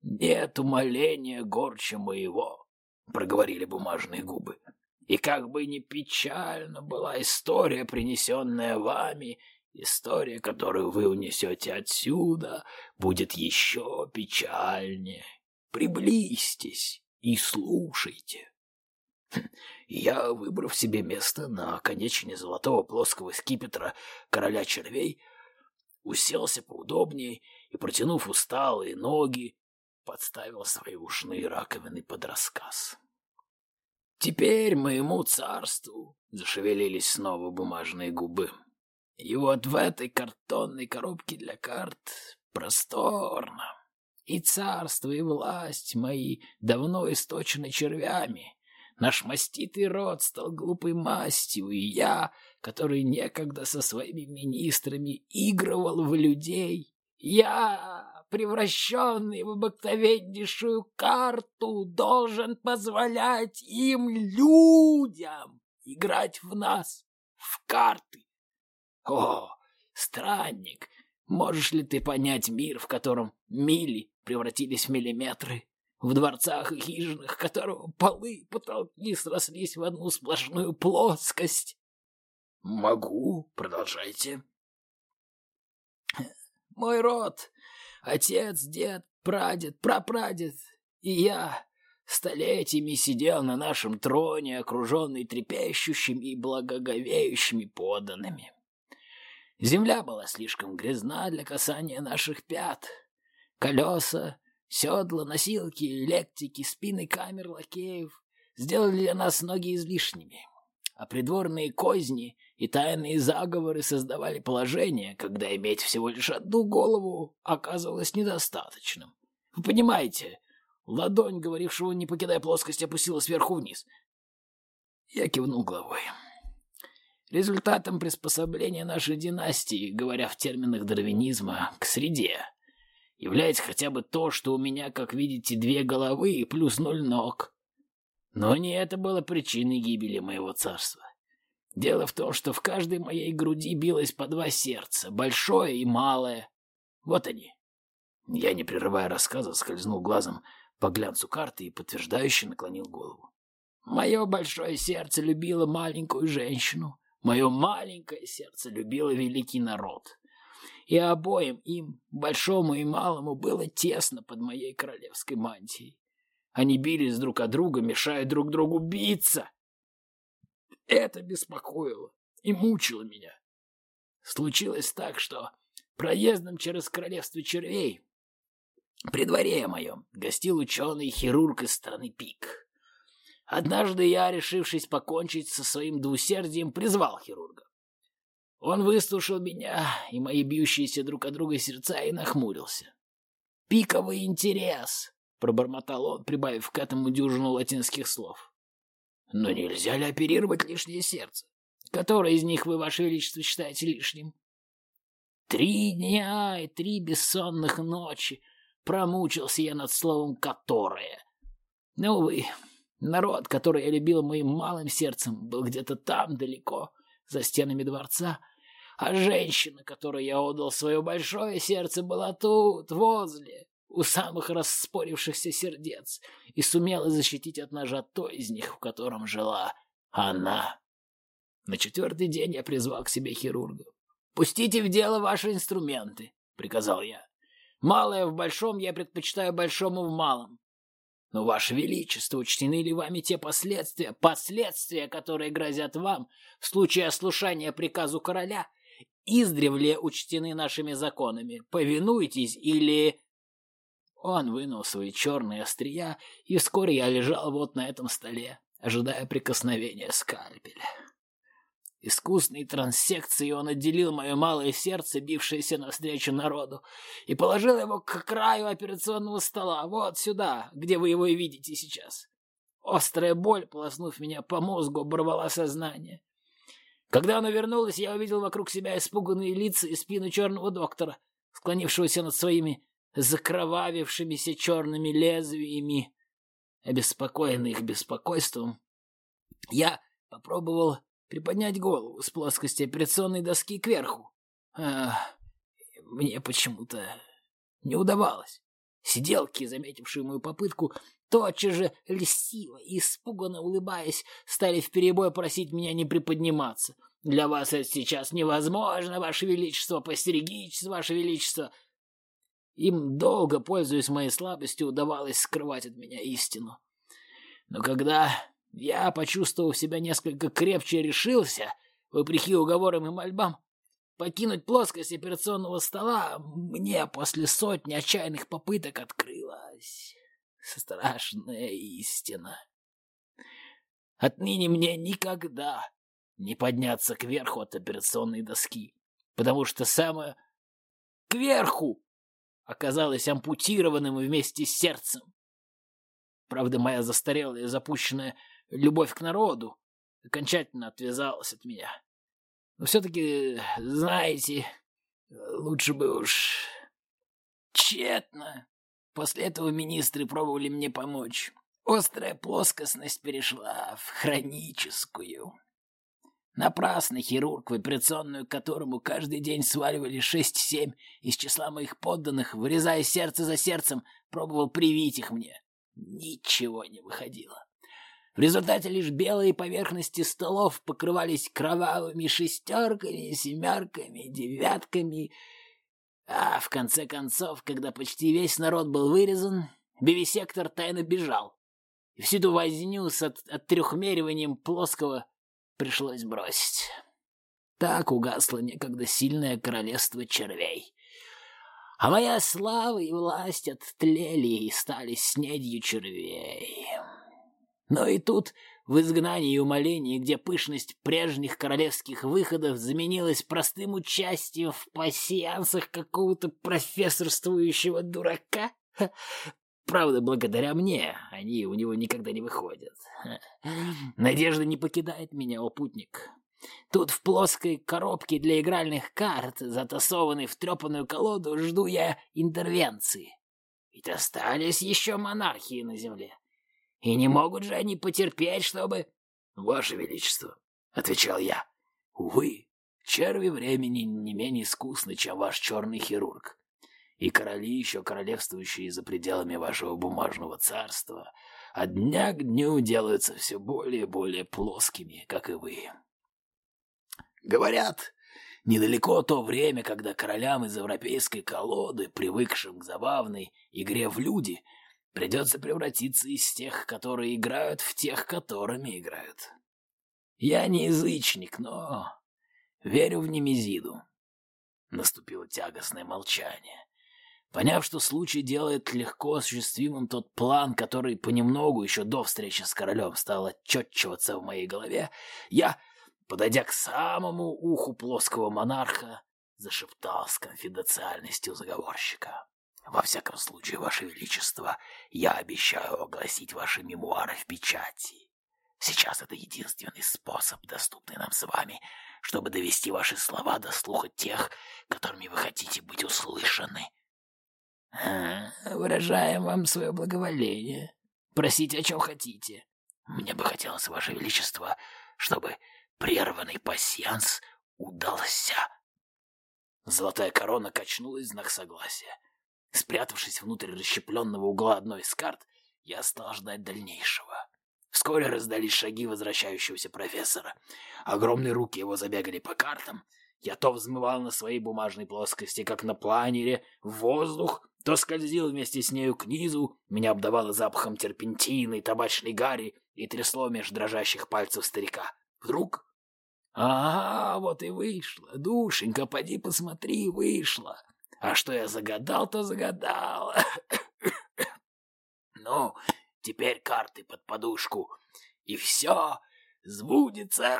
Speaker 1: «Нет умоления горче моего», — проговорили бумажные губы. «И как бы ни печальна была история, принесенная вами, история, которую вы унесете отсюда, будет еще печальнее. Приблизьтесь и слушайте». Я, выбрав себе место на конечине золотого плоского скипетра короля червей, уселся поудобнее и, протянув усталые ноги, подставил свои ушные раковины под рассказ. Теперь моему царству зашевелились снова бумажные губы. И вот в этой картонной коробке для карт просторно. И царство, и власть мои давно источены червями. Наш маститый род стал глупой мастью, и я, который некогда со своими министрами игрывал в людей, я, превращенный в обыкновеннейшую карту, должен позволять им, людям, играть в нас, в карты. О, странник, можешь ли ты понять мир, в котором мили превратились в миллиметры, в дворцах и хижинах которого полы и потолки срослись в одну сплошную плоскость. Могу, продолжайте. Мой род, отец, дед, прадед, прапрадед и я столетиями сидел на нашем троне, окруженный трепещущими и благоговеющими поданными. Земля была слишком грязна для касания наших пят. Колеса Седла, носилки, электрики, спины камер лакеев сделали для нас ноги излишними. А придворные козни и тайные заговоры создавали положение, когда иметь всего лишь одну голову оказывалось недостаточным. Вы понимаете, ладонь, говорившего «не покидая плоскость», опустила сверху вниз. Я кивнул головой. Результатом приспособления нашей династии, говоря в терминах дарвинизма, к среде, является хотя бы то, что у меня, как видите, две головы и плюс ноль ног. Но не это было причиной гибели моего царства. Дело в том, что в каждой моей груди билось по два сердца, большое и малое. Вот они. Я, не прерывая рассказа, скользнул глазом по глянцу карты и подтверждающе наклонил голову. Мое большое сердце любило маленькую женщину. Мое маленькое сердце любило великий народ и обоим им, большому и малому, было тесно под моей королевской мантией. Они бились друг от друга, мешая друг другу биться. Это беспокоило и мучило меня. Случилось так, что проездом через королевство червей при дворе моем гостил ученый-хирург из страны Пик. Однажды я, решившись покончить со своим двусердием, призвал хирурга. Он выслушал меня и мои бьющиеся друг от друга сердца и нахмурился. «Пиковый интерес!» — пробормотал он, прибавив к этому дюжину латинских слов. «Но нельзя ли оперировать лишнее сердце? Которое из них вы, Ваше Величество, считаете лишним?» Три дня и три бессонных ночи промучился я над словом «которое». Но, увы, народ, который я любил моим малым сердцем, был где-то там, далеко, за стенами дворца, а женщина, которой я отдал свое большое сердце, была тут, возле, у самых распорившихся сердец, и сумела защитить от ножа то из них, в котором жила она. На четвертый день я призвал к себе хирурга. «Пустите в дело ваши инструменты», — приказал я. «Малое в большом я предпочитаю большому в малом. Но, Ваше Величество, учтены ли вами те последствия, последствия, которые грозят вам в случае ослушания приказу короля, издревле учтены нашими законами? Повинуйтесь или...» Он вынул свои черные острия, и вскоре я лежал вот на этом столе, ожидая прикосновения скальпеля. Искусной транссекцией он отделил мое малое сердце, бившееся навстречу народу, и положил его к краю операционного стола, вот сюда, где вы его и видите сейчас. Острая боль, полоснув меня по мозгу, оборвала сознание. Когда она вернулась, я увидел вокруг себя испуганные лица и спину черного доктора, склонившегося над своими закровавившимися черными лезвиями. Обеспокоенный их беспокойством, я попробовал приподнять голову с плоскости операционной доски кверху. А, мне почему-то не удавалось. Сиделки, заметившие мою попытку, тотчас же льстиво и испуганно улыбаясь, стали вперебой просить меня не приподниматься. «Для вас это сейчас невозможно, Ваше Величество, постерегитесь, Ваше Величество!» Им долго, пользуясь моей слабостью, удавалось скрывать от меня истину. Но когда я, почувствовав себя несколько крепче, решился, вопреки уговорам и мольбам, покинуть плоскость операционного стола. Мне после сотни отчаянных попыток открылась страшная истина. Отныне мне никогда не подняться кверху от операционной доски, потому что самое кверху оказалось ампутированным вместе с сердцем. Правда, моя застарелая и запущенная любовь к народу окончательно отвязалась от меня. Но все-таки, знаете, лучше бы уж... Тщетно. После этого министры пробовали мне помочь. Острая плоскостность перешла в хроническую. Напрасно хирург, в операционную которому каждый день сваливали шесть-семь из числа моих подданных, вырезая сердце за сердцем, пробовал привить их мне. Ничего не выходило. В результате лишь белые поверхности столов покрывались кровавыми шестерками, семерками, девятками. А в конце концов, когда почти весь народ был вырезан, бивисектор тайно бежал. И всю эту возню с от оттрехмериванием плоского пришлось бросить. Так угасло некогда сильное королевство червей. А моя слава и власть оттлели и стали снедью червей. Но и тут, в изгнании и умолении, где пышность прежних королевских выходов заменилась простым участием в пассиансах какого-то профессорствующего дурака, Правда, благодаря мне они у него никогда не выходят. Надежда не покидает меня, о путник. Тут в плоской коробке для игральных карт, затасованной в трепанную колоду, жду я интервенции. Ведь остались еще монархии на земле. И не могут же они потерпеть, чтобы... — Ваше Величество, — отвечал я, — увы, черви времени не менее искусны, чем ваш черный хирург. И короли, еще королевствующие за пределами вашего бумажного царства, от дня к дню делаются все более и более плоскими, как и вы. Говорят, недалеко то время, когда королям из европейской колоды, привыкшим к забавной игре в люди, — Придется превратиться из тех, которые играют, в тех, которыми играют. Я не язычник, но верю в Немезиду. Наступило тягостное молчание. Поняв, что случай делает легко осуществимым тот план, который понемногу еще до встречи с королем стал отчетчиваться в моей голове, я, подойдя к самому уху плоского монарха, зашептал с конфиденциальностью заговорщика. Во всяком случае, Ваше Величество, я обещаю огласить ваши мемуары в печати. Сейчас это единственный способ, доступный нам с вами, чтобы довести ваши слова до слуха тех, которыми вы хотите быть услышаны. А, выражаем вам свое благоволение. Просите, о чем хотите.
Speaker 2: Мне бы хотелось, Ваше Величество, чтобы прерванный пасьянс удался. Золотая корона качнулась в знак согласия. Спрятавшись внутрь расщепленного угла одной из карт, я стал ждать дальнейшего. Вскоре раздались шаги возвращающегося профессора. Огромные руки его забегали по картам. Я то взмывал на своей бумажной плоскости, как на планере, в воздух, то скользил вместе с нею к низу, меня обдавало запахом терпентины, табачной гари и трясло меж дрожащих пальцев старика. Вдруг... А, вот и вышло. Душенька, поди посмотри, вышло. А что я загадал, то загадал. ну, теперь карты под подушку. И все сбудется.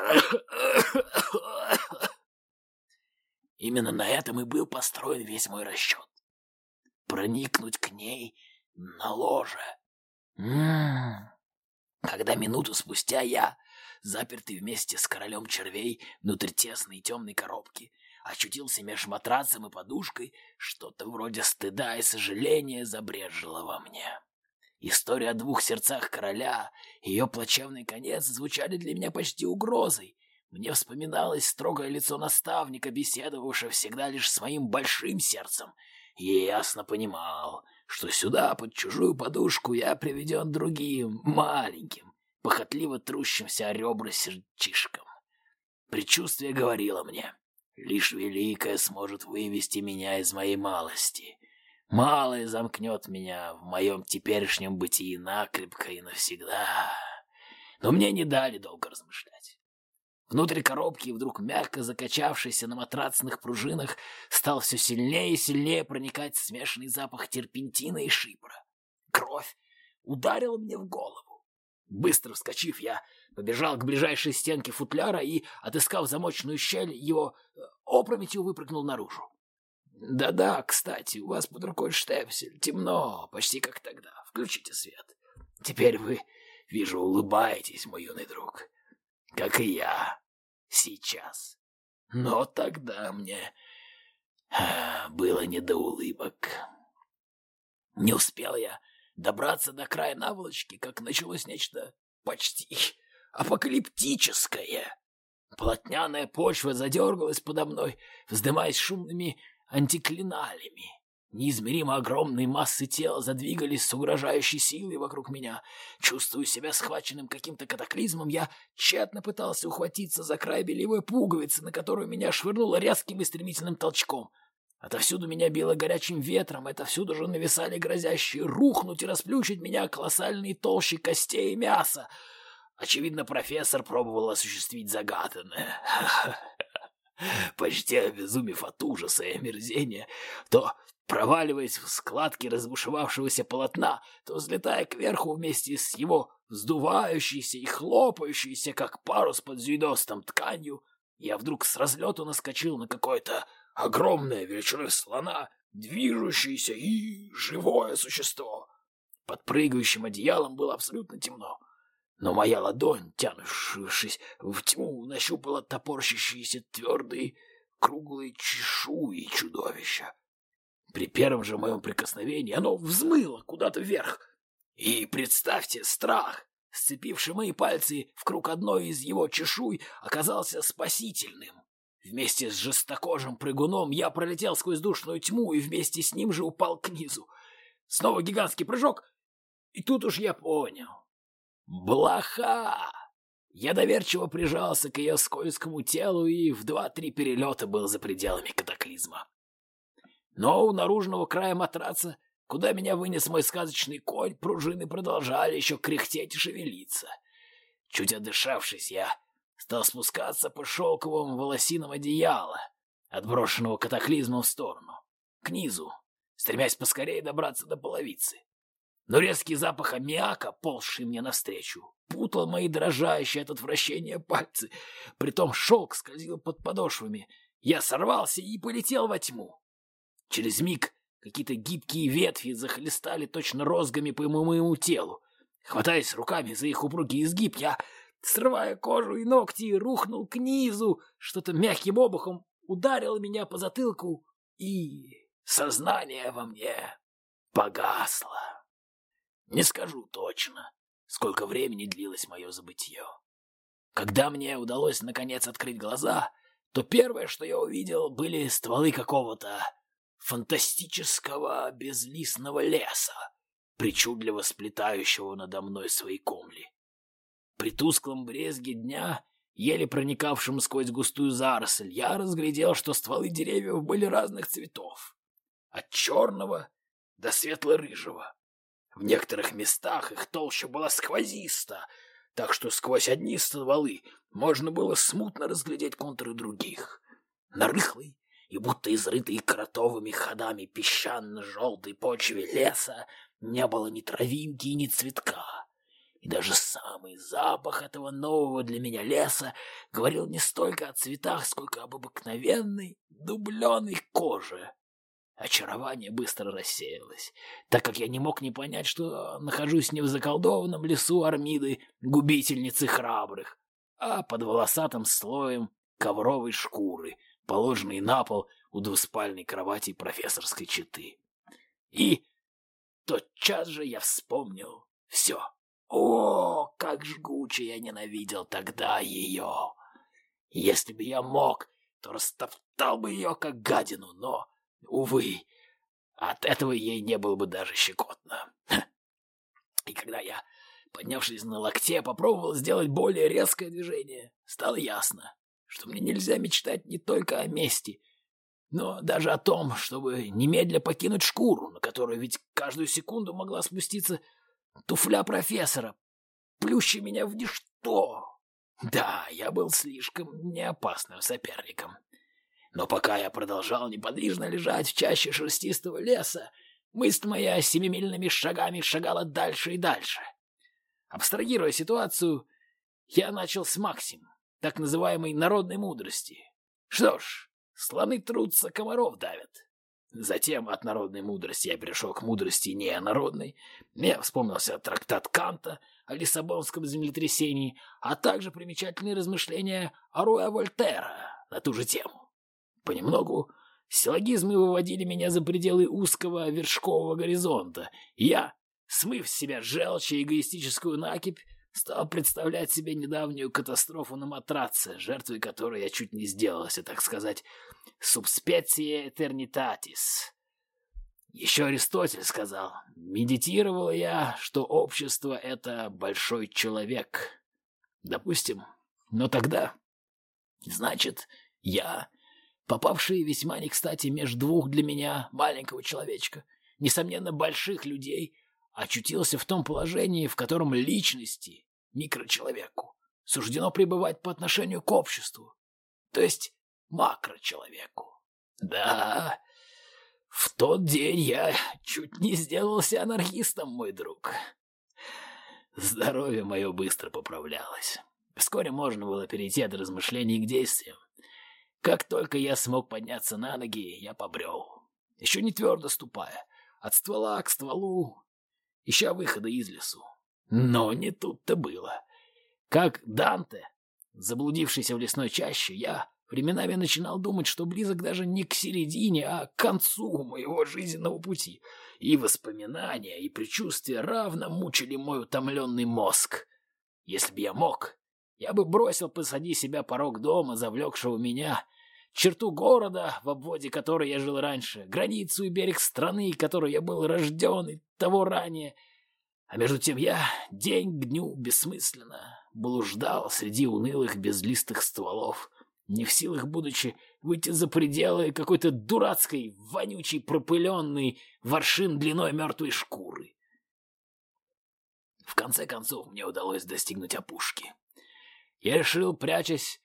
Speaker 2: Именно на этом и был построен весь мой расчет. Проникнуть к ней на ложе. Когда минуту спустя я, запертый вместе с королем червей внутрь тесной темной коробки, очутился меж матрацем и подушкой, что-то вроде стыда и сожаления забрежило во мне. История о двух сердцах короля и ее плачевный конец звучали для меня почти угрозой. Мне вспоминалось строгое лицо наставника, беседовавшего всегда лишь своим большим сердцем, и ясно понимал, что сюда, под чужую подушку, я приведен другим, маленьким, похотливо трущимся о ребра сердчишкам. Предчувствие говорило мне, лишь великое сможет вывести меня из моей малости. Малое замкнет меня в моем теперешнем бытии накрепко и навсегда. Но мне не дали долго размышлять. Внутри коробки, вдруг мягко закачавшийся на матрацных пружинах, стал все сильнее и сильнее проникать смешанный запах терпентина и шипра. Кровь ударила мне в голову. Быстро вскочив, я побежал к ближайшей стенке футляра и, отыскав замочную щель, его э, опрометью выпрыгнул наружу. Да-да, кстати, у вас под рукой штепсель. Темно, почти как тогда. Включите свет. Теперь вы, вижу, улыбаетесь, мой юный друг. Как и я. Сейчас. Но тогда мне а, было не до улыбок. Не успел я добраться до края наволочки, как началось нечто почти апокалиптическое. Плотняная почва задергалась подо мной, вздымаясь шумными антиклиналями. Неизмеримо огромные массы тела задвигались с угрожающей силой вокруг меня. Чувствуя себя схваченным каким-то катаклизмом, я тщетно пытался ухватиться за край белевой пуговицы, на которую меня швырнуло резким и стремительным толчком. Отовсюду меня било горячим ветром, отовсюду же нависали грозящие рухнуть и расплющить меня колоссальные толщи костей и мяса. Очевидно, профессор пробовал осуществить загаданное. Почти обезумев от ужаса и омерзения, то проваливаясь в складки разбушевавшегося полотна, то взлетая кверху вместе с его вздувающейся и хлопающейся, как парус под зюидостом тканью, я вдруг с разлету наскочил на какое-то огромное величиной слона, движущееся и живое существо. Под прыгающим одеялом было абсолютно темно но моя ладонь, тянувшись в тьму, нащупала топорщащиеся твердые круглые чешуи чудовища. При первом же моем прикосновении оно взмыло куда-то вверх. И представьте, страх, сцепивший мои пальцы в круг одной из его чешуй, оказался спасительным. Вместе с жестокожим прыгуном я пролетел сквозь душную тьму и вместе с ним же упал к низу. Снова гигантский прыжок, и тут уж я понял, Блоха! Я доверчиво прижался к ее скользкому телу и в два-три перелета был за пределами катаклизма. Но у наружного края матраца, куда меня вынес мой сказочный конь, пружины продолжали еще кряхтеть и шевелиться. Чуть отдышавшись, я стал спускаться по шелковым волосинам одеяла, отброшенного катаклизмом в сторону, к низу, стремясь поскорее добраться до половицы но резкий запах аммиака, ползший мне навстречу, путал мои дрожащие от отвращения пальцы. Притом шелк скользил под подошвами. Я сорвался и полетел во тьму. Через миг какие-то гибкие ветви захлестали точно розгами по моему телу. Хватаясь руками за их упругий изгиб, я, срывая кожу и ногти, рухнул к низу. Что-то мягким обухом ударило меня по затылку, и сознание во мне погасла. Не скажу точно, сколько времени длилось мое забытье. Когда мне удалось наконец открыть глаза, то первое, что я увидел, были стволы какого-то фантастического безлистного леса, причудливо сплетающего надо мной свои комли. При тусклом брезге дня, еле проникавшем сквозь густую заросль, я разглядел, что стволы деревьев были разных цветов. От черного до светло-рыжего. В некоторых местах их толща была сквозиста, так что сквозь одни стволы можно было смутно разглядеть контуры других. На рыхлой и будто изрытой кротовыми ходами песчано-желтой почве леса не было ни травинки ни цветка. И даже самый запах этого нового для меня леса говорил не столько о цветах, сколько об обыкновенной дубленой коже. Очарование быстро рассеялось, так как я не мог не понять, что нахожусь не в заколдованном лесу Армиды, губительницы храбрых, а под волосатым слоем ковровой шкуры, положенной на пол у двуспальной кровати профессорской четы. И тотчас же я вспомнил все. О, как жгуче я ненавидел тогда ее! Если бы я мог, то растоптал бы ее как гадину, но, увы, от этого ей не было бы даже щекотно. И когда я, поднявшись на локте, попробовал сделать более резкое движение, стало ясно, что мне нельзя мечтать не только о мести, но даже о том, чтобы немедля покинуть шкуру, на которую ведь каждую секунду могла спуститься туфля профессора, плюща меня в ничто. Да, я был слишком неопасным соперником. Но пока я продолжал неподвижно лежать в чаще шерстистого леса, мысль моя семимильными шагами шагала дальше и дальше. Абстрагируя ситуацию, я начал с максим, так называемой народной мудрости. Что ж, слоны трутся, комаров давят. Затем от народной мудрости я перешел к мудрости неонародной. Мне вспомнился трактат Канта о Лиссабонском землетрясении, а также примечательные размышления Аруя Вольтера на ту же тему. Понемногу силлогизмы выводили меня за пределы узкого вершкового горизонта, я, смыв с себя желчь и эгоистическую накипь, стал представлять себе недавнюю катастрофу на матраце, жертвой которой я чуть не сделался, так сказать, subspecie eternitatis. Еще Аристотель сказал, медитировал я, что общество — это большой человек. Допустим, но тогда, значит, я, попавший весьма не кстати между двух для меня маленького человечка, несомненно, больших людей, очутился в том положении, в котором личности, микрочеловеку, суждено пребывать по отношению к обществу, то есть макрочеловеку. Да, в тот день я чуть не сделался анархистом, мой друг. Здоровье мое быстро поправлялось. Вскоре можно было перейти от размышлений к действиям. Как только я смог подняться на ноги, я побрел. Еще не твердо ступая, от ствола к стволу, ища выхода из лесу. Но не тут-то было. Как Данте, заблудившийся в лесной чаще, я временами начинал думать, что близок даже не к середине, а к концу моего жизненного пути. И воспоминания, и предчувствия равно мучили мой утомленный мозг. Если бы я мог, я бы бросил посади себя порог дома, завлекшего меня, черту города, в обводе которой я жил раньше, границу и берег страны, которой я был рожден и того ранее — а между тем я день к дню бессмысленно блуждал среди унылых безлистых стволов, не в силах, будучи, выйти за пределы какой-то дурацкой, вонючей, пропыленной воршин длиной мертвой шкуры. В конце концов мне удалось достигнуть опушки. Я решил, прячась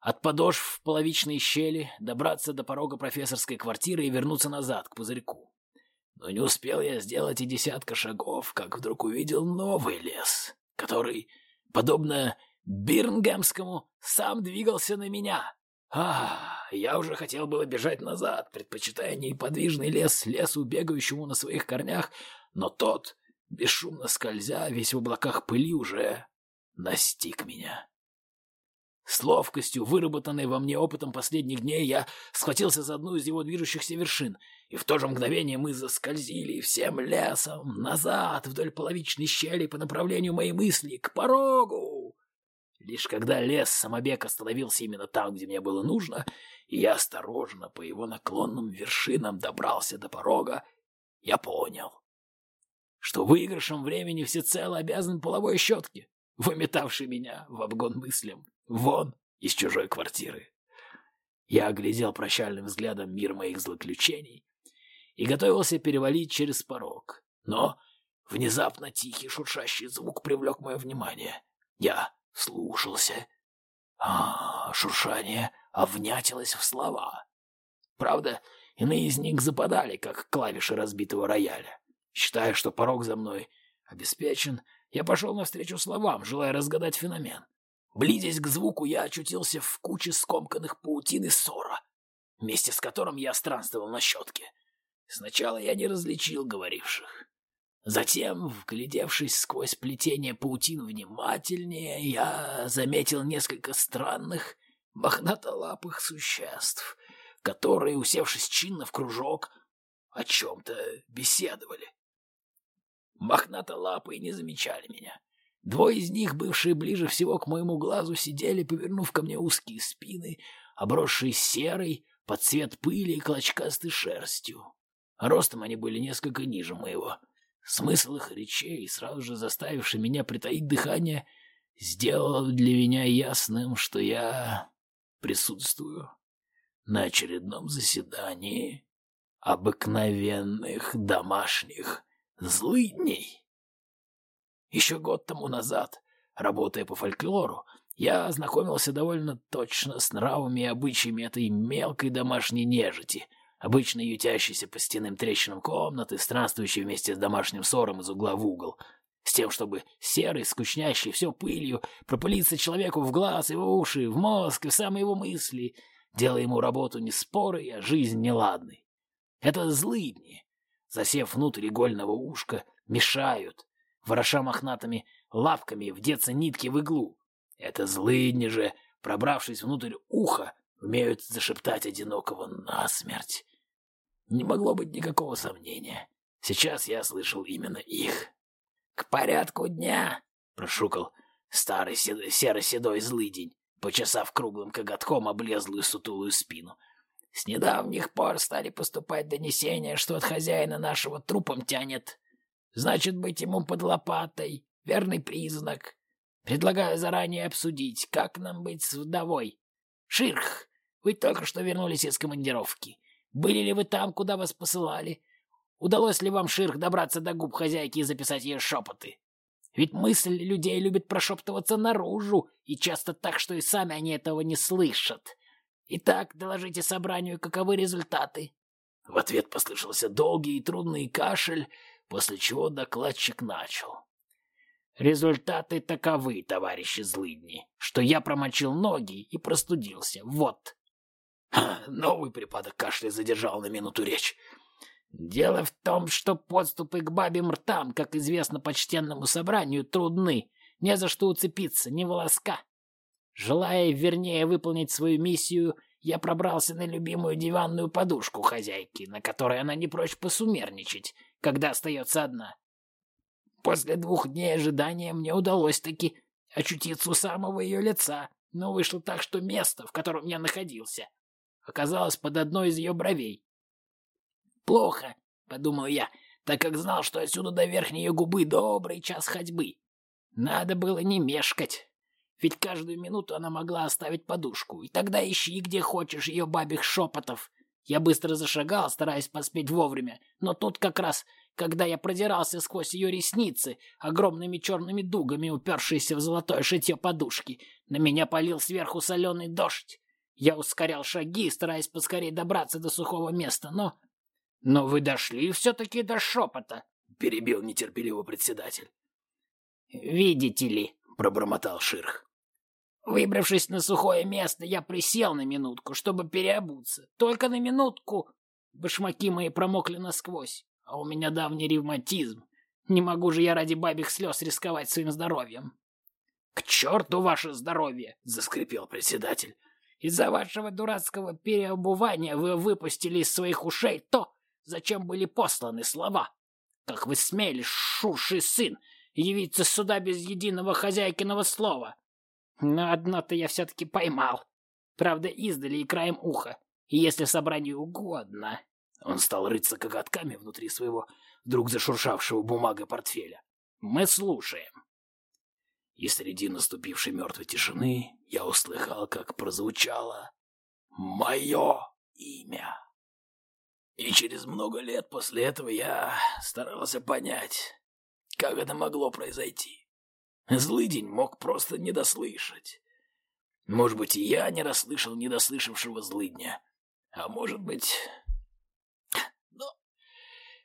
Speaker 2: от подошв в половичной щели, добраться до порога профессорской квартиры и вернуться назад, к пузырьку. Но не успел я сделать и десятка шагов, как вдруг увидел новый лес, который, подобно Бирнгемскому, сам двигался на меня. А, я уже хотел было бежать назад, предпочитая неподвижный лес лесу, бегающему на своих корнях, но тот, бесшумно скользя, весь в облаках пыли, уже настиг меня. С ловкостью, выработанной во мне опытом последних дней, я схватился за одну из его движущихся вершин, и в то же мгновение мы заскользили всем лесом назад вдоль половичной щели по направлению моей мысли к порогу. Лишь когда лес самобег остановился именно там, где мне было нужно, и я осторожно по его наклонным вершинам добрался до порога, я понял, что выигрышем времени всецело обязан половой щетке, выметавшей меня в обгон мыслям. Вон из чужой квартиры. Я оглядел прощальным взглядом мир моих злоключений и готовился перевалить через порог. Но внезапно тихий шуршащий звук привлек мое внимание. Я слушался. А, шуршание овнятилось в слова. Правда, иные из них западали, как клавиши разбитого рояля. Считая, что порог за мной обеспечен, я пошел навстречу словам, желая разгадать феномен. Близясь к звуку, я очутился в куче скомканных паутин и ссора, вместе с которым я странствовал на щетке. Сначала я не различил говоривших. Затем, вглядевшись сквозь плетение паутин внимательнее, я заметил несколько странных, мохнатолапых существ, которые, усевшись чинно в кружок, о чем-то беседовали. Мохнатолапые не замечали меня. Двое из них, бывшие ближе всего к моему глазу, сидели, повернув ко мне узкие спины, обросшие серой, под цвет пыли и клочкастой шерстью. Ростом они были несколько ниже моего. Смысл их речей, сразу же заставивший меня притаить дыхание, сделал для меня ясным, что я присутствую на очередном заседании обыкновенных домашних злыдней. Еще год тому назад, работая по фольклору, я ознакомился довольно точно с нравами и обычаями этой мелкой домашней нежити, обычно ютящейся по стенным трещинам комнаты, странствующей вместе с домашним ссором из угла в угол, с тем, чтобы серый, скучнящий, все пылью, пропылиться человеку в глаз, его уши, в мозг и в самые его мысли, делая ему работу не спорой, а жизнь неладной. Это злыдни, засев внутрь игольного ушка, мешают, вороша мохнатыми лапками, вдеться нитки в иглу. Это злыдни же, пробравшись внутрь уха, умеют зашептать одинокого насмерть. Не могло быть никакого сомнения. Сейчас я слышал именно их. — К порядку дня! — прошукал старый серо-седой злыдень, почесав круглым коготком облезлую сутулую спину. С недавних пор стали поступать донесения, что от хозяина нашего трупом тянет Значит, быть ему под лопатой — верный признак. Предлагаю заранее обсудить, как нам быть с вдовой. Ширх, вы только что вернулись из командировки. Были ли вы там, куда вас посылали? Удалось ли вам, Ширх, добраться до губ хозяйки и записать ее шепоты? Ведь мысль людей любит прошептываться наружу, и часто так, что и сами они этого не слышат. Итак, доложите собранию, каковы результаты. В ответ послышался долгий и трудный кашель, после чего докладчик начал. Результаты таковы, товарищи злыдни, что я промочил ноги и простудился. Вот. новый припадок кашля задержал на минуту речь. Дело в том, что подступы к бабьим ртам, как известно почтенному собранию, трудны. Не за что уцепиться, ни волоска. Желая вернее выполнить свою миссию, я пробрался на любимую диванную подушку хозяйки, на которой она не прочь посумерничать, когда остается одна. После двух дней ожидания мне удалось таки очутиться у самого ее лица, но вышло так, что место, в котором я находился, оказалось под одной из ее бровей. «Плохо», — подумал я, так как знал, что отсюда до верхней ее губы добрый час ходьбы. Надо было не мешкать, ведь каждую минуту она могла оставить подушку, и тогда ищи где хочешь ее бабих шепотов, я быстро зашагал, стараясь поспеть вовремя, но тут как раз, когда я продирался сквозь ее ресницы, огромными черными дугами, упершиеся в золотое шитье подушки, на меня полил сверху соленый дождь. Я ускорял шаги, стараясь поскорее добраться до сухого места, но... «Но вы дошли все-таки до шепота», — перебил нетерпеливо председатель. «Видите ли», — пробормотал Ширх, Выбравшись на сухое место, я присел на минутку, чтобы переобуться. Только на минутку. Башмаки мои промокли насквозь, а у меня давний ревматизм. Не могу же я ради бабих слез рисковать своим здоровьем.
Speaker 1: К черту ваше здоровье! — заскрипел председатель. Из-за вашего дурацкого переобувания вы выпустили из своих ушей то, зачем были посланы слова. Как вы смели, шурший сын, явиться сюда без единого хозяйкиного слова. Но одно-то я все-таки поймал. Правда, издали и краем уха. Если собранию угодно...
Speaker 2: Он стал рыться коготками внутри своего вдруг зашуршавшего бумагой портфеля.
Speaker 1: Мы слушаем.
Speaker 2: И среди наступившей мертвой тишины я услыхал, как прозвучало мое имя. И через много лет после этого я старался понять, как это могло произойти. Злыдень мог просто не дослышать. Может быть, и я не расслышал недослышавшего злыдня. А может быть... Но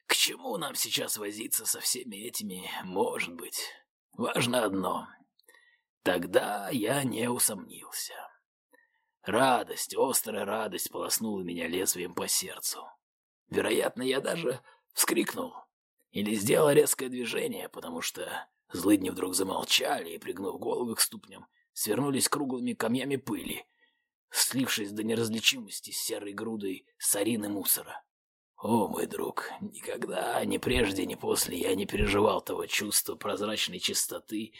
Speaker 2: к чему нам сейчас возиться со всеми этими «может быть»? Важно одно. Тогда я не усомнился. Радость, острая радость полоснула меня лезвием по сердцу. Вероятно, я даже вскрикнул или сделал резкое движение, потому что злыдни вдруг замолчали и, пригнув головы к ступням, свернулись круглыми камнями пыли, слившись до неразличимости с серой грудой сарины мусора. О, мой друг, никогда, ни прежде, ни после я не переживал того чувства прозрачной чистоты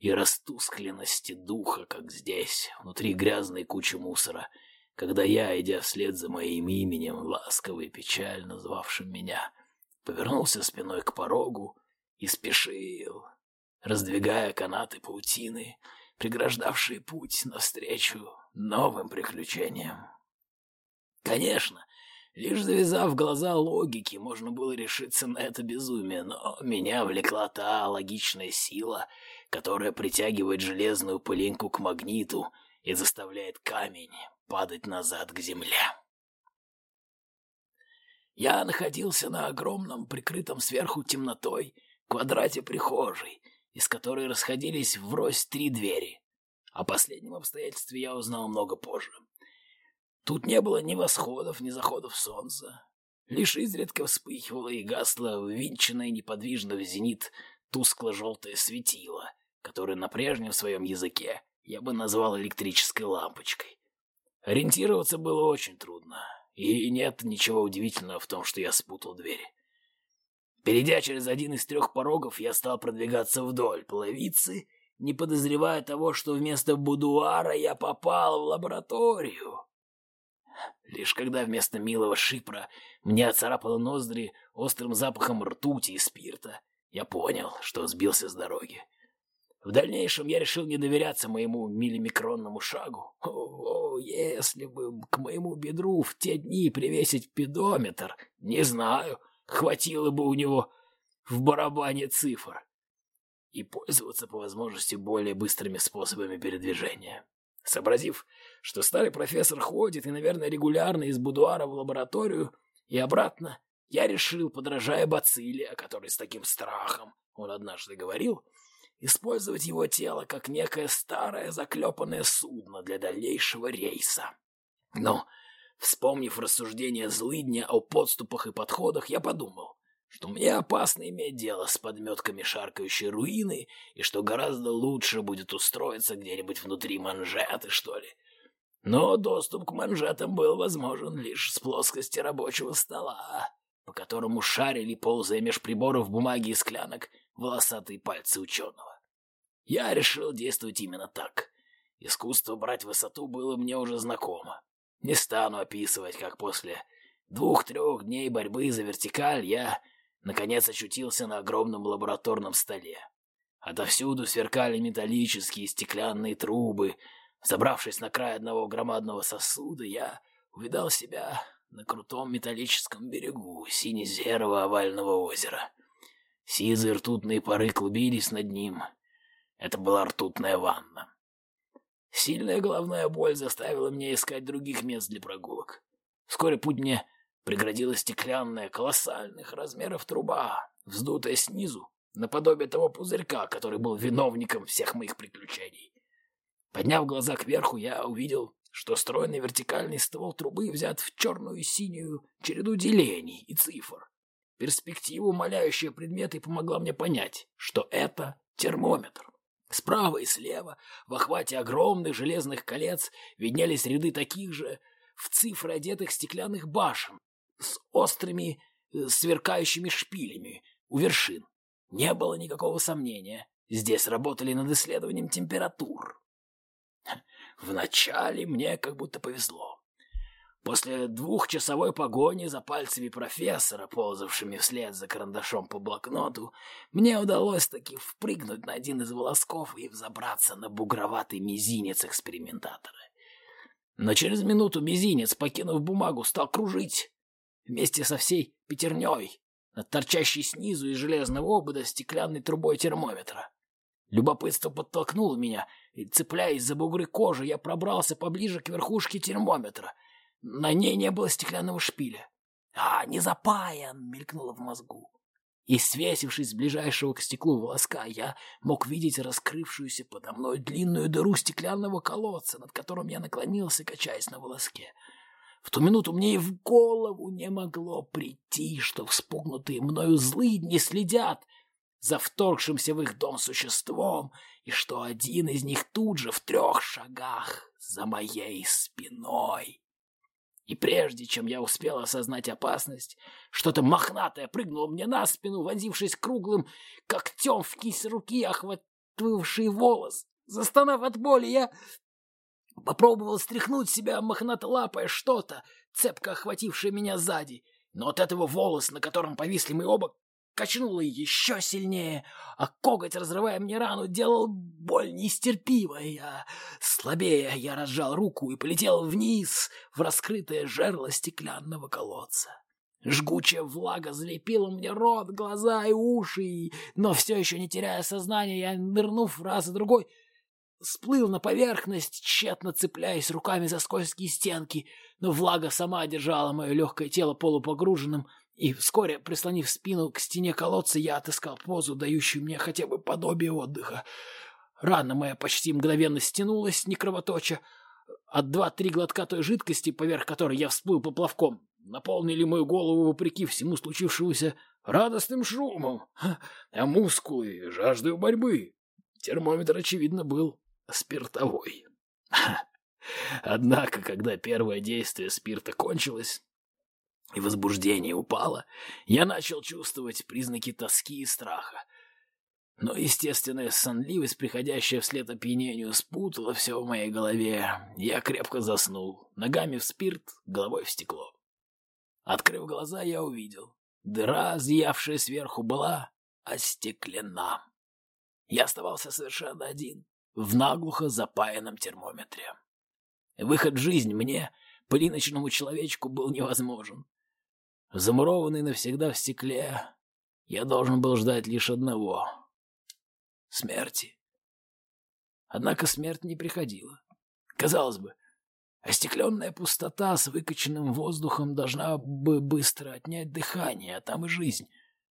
Speaker 2: и растускленности духа, как здесь, внутри грязной кучи мусора, когда я, идя вслед за моим именем, ласково и печально звавшим меня, повернулся спиной к порогу и спешил, раздвигая канаты паутины, преграждавшие путь навстречу новым приключениям. Конечно, лишь завязав глаза логики, можно было решиться на это безумие, но меня влекла та логичная сила, которая притягивает железную пылинку к магниту и заставляет камень падать назад к земле. Я находился на огромном, прикрытом сверху темнотой, квадрате прихожей, из которой расходились врозь три двери. О последнем обстоятельстве я узнал много позже. Тут не было ни восходов, ни заходов солнца. Лишь изредка вспыхивало и гасло ввинченное неподвижно в зенит тускло-желтое светило, которое на прежнем своем языке я бы назвал электрической лампочкой. Ориентироваться было очень трудно, и нет ничего удивительного в том, что я спутал двери. Перейдя через один из трех порогов, я стал продвигаться вдоль половицы, не подозревая того, что вместо будуара я попал в лабораторию. Лишь когда вместо милого шипра мне оцарапало ноздри острым запахом ртути и спирта, я понял, что сбился с дороги. В дальнейшем я решил не доверяться моему миллимикронному шагу. О, если бы к моему бедру в те дни привесить педометр, не знаю, хватило бы у него в барабане цифр. И пользоваться по возможности более быстрыми способами передвижения. Сообразив, что старый профессор ходит и, наверное, регулярно из будуара в лабораторию и обратно, я решил, подражая Бациле, о которой с таким страхом он однажды говорил, использовать его тело как некое старое заклепанное судно для дальнейшего рейса. Но, вспомнив рассуждения злыдня о подступах и подходах, я подумал, что мне опасно иметь дело с подметками шаркающей руины, и что гораздо лучше будет устроиться где-нибудь внутри манжеты, что ли. Но доступ к манжетам был возможен лишь с плоскости рабочего стола, по которому шарили, ползая меж приборов бумаги и склянок, волосатые пальцы ученого. Я решил действовать именно так. Искусство брать высоту было мне уже знакомо. Не стану описывать, как после двух-трех дней борьбы за вертикаль я, наконец, очутился на огромном лабораторном столе. Отовсюду сверкали металлические стеклянные трубы. Забравшись на край одного громадного сосуда, я увидал себя на крутом металлическом берегу сине-серого овального озера. Сизые ртутные пары клубились над ним — это была ртутная ванна. Сильная головная боль заставила меня искать других мест для прогулок. Вскоре путь мне преградила стеклянная, колоссальных размеров труба, вздутая снизу, наподобие того пузырька, который был виновником всех моих приключений. Подняв глаза кверху, я увидел, что стройный вертикальный ствол трубы взят в черную и синюю череду делений и цифр. Перспектива, умоляющая предметы, помогла мне понять, что это термометр.
Speaker 1: Справа и слева, в охвате огромных железных колец, виднелись ряды таких же в цифры одетых стеклянных башен с острыми э, сверкающими шпилями у вершин. Не было никакого сомнения, здесь работали над исследованием температур. Вначале мне как будто повезло. После двухчасовой погони за пальцами профессора, ползавшими вслед за карандашом по блокноту, мне удалось таки впрыгнуть на один из волосков и взобраться на бугроватый мизинец экспериментатора. Но через минуту мизинец, покинув бумагу, стал кружить вместе со всей пятерней над торчащей снизу из железного обода стеклянной трубой термометра. Любопытство подтолкнуло меня, и, цепляясь за бугры кожи, я пробрался поближе к верхушке термометра — на ней не было стеклянного шпиля. «А, не запаян!» — мелькнуло в мозгу. И, свесившись с ближайшего к стеклу волоска, я мог видеть раскрывшуюся подо мной длинную дыру стеклянного колодца, над которым я наклонился, качаясь на волоске. В ту минуту мне и в голову не могло прийти, что вспугнутые мною злыдни следят за вторгшимся в их дом существом, и что один из них тут же в трех шагах за моей спиной. И прежде чем я успел осознать опасность, что-то мохнатое прыгнуло мне на спину, вонзившись круглым когтем в кисть руки, охватывавший волос. Застонав от боли, я попробовал стряхнуть себя мохнатолапое что-то, цепко охватившее меня сзади. Но от этого волос, на котором повисли мы оба, качнуло еще сильнее, а коготь, разрывая мне рану, делал боль нестерпимой. Я, слабее, я разжал руку и полетел вниз в раскрытое жерло стеклянного колодца. Жгучая влага залепила мне рот, глаза и уши, но все еще не теряя сознания, я, нырнув раз за другой, сплыл на поверхность, тщетно цепляясь руками за скользкие стенки, но влага сама держала мое легкое тело полупогруженным, и вскоре, прислонив спину к стене колодца, я отыскал позу, дающую мне хотя бы подобие отдыха. Рана моя почти мгновенно стянулась, не кровоточа. От два-три глотка той жидкости, поверх которой я всплыл поплавком, наполнили мою голову, вопреки всему случившемуся, радостным шумом, а мускулы — жаждой борьбы. Термометр, очевидно, был спиртовой. Однако, когда первое действие спирта кончилось, и возбуждение упало, я начал чувствовать признаки тоски и страха. Но естественная сонливость, приходящая вслед опьянению, спутала все в моей голове. Я крепко заснул, ногами в спирт, головой в стекло. Открыв глаза, я увидел. Дыра, зиявшая сверху, была остеклена. Я оставался совершенно один, в наглухо запаянном термометре. Выход в жизнь мне, пылиночному человечку, был невозможен. Замурованный навсегда в стекле, я должен был ждать лишь одного — смерти. Однако смерть не приходила. Казалось бы, остекленная пустота с выкачанным воздухом должна бы быстро отнять дыхание, а там и жизнь.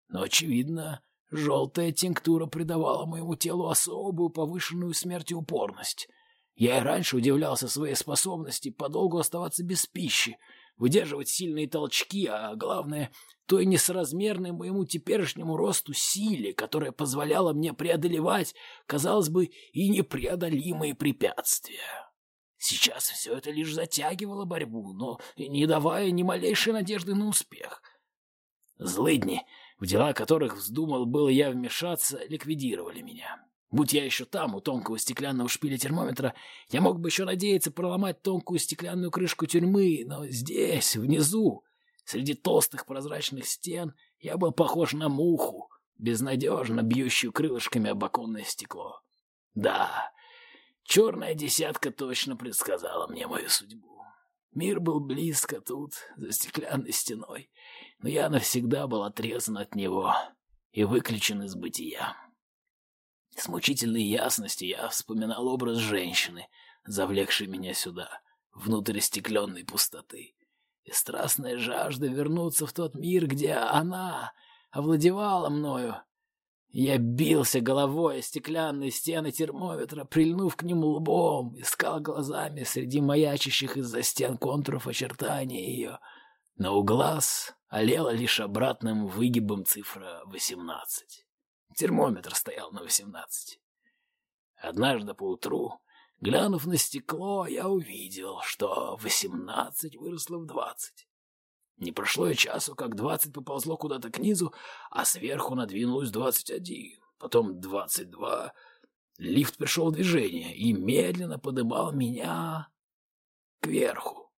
Speaker 1: Но, очевидно, желтая тинктура придавала моему телу особую повышенную смертеупорность. Я и раньше удивлялся своей способности подолгу оставаться без пищи, выдерживать сильные толчки, а главное, той несоразмерной моему теперешнему росту силе, которая позволяла мне преодолевать, казалось бы, и непреодолимые препятствия. Сейчас все это лишь затягивало борьбу, но не давая ни малейшей надежды на успех. Злыдни, в дела которых вздумал было я вмешаться, ликвидировали меня. Будь я еще там, у тонкого стеклянного шпиля термометра, я мог бы еще надеяться проломать тонкую стеклянную крышку тюрьмы, но здесь, внизу, среди толстых прозрачных стен, я был похож на муху, безнадежно бьющую крылышками об оконное стекло. Да, черная десятка точно предсказала мне мою судьбу. Мир был близко тут, за стеклянной стеной, но я навсегда был отрезан от него и выключен из бытия. С мучительной ясностью я вспоминал образ женщины, завлекшей меня сюда, внутрь стекленной пустоты. И страстная жажда вернуться в тот мир, где она овладевала мною. Я бился головой о стеклянные стены термометра, прильнув к нему лбом, искал глазами среди маячащих из-за стен контуров очертаний ее. Но у глаз олела лишь обратным выгибом цифра восемнадцать. Термометр стоял на восемнадцать.
Speaker 2: Однажды поутру, глянув на стекло, я увидел, что восемнадцать выросло в двадцать. Не прошло и часу, как двадцать поползло куда-то к низу, а сверху надвинулось двадцать один, потом двадцать два. Лифт пришел в движение и медленно подымал меня кверху.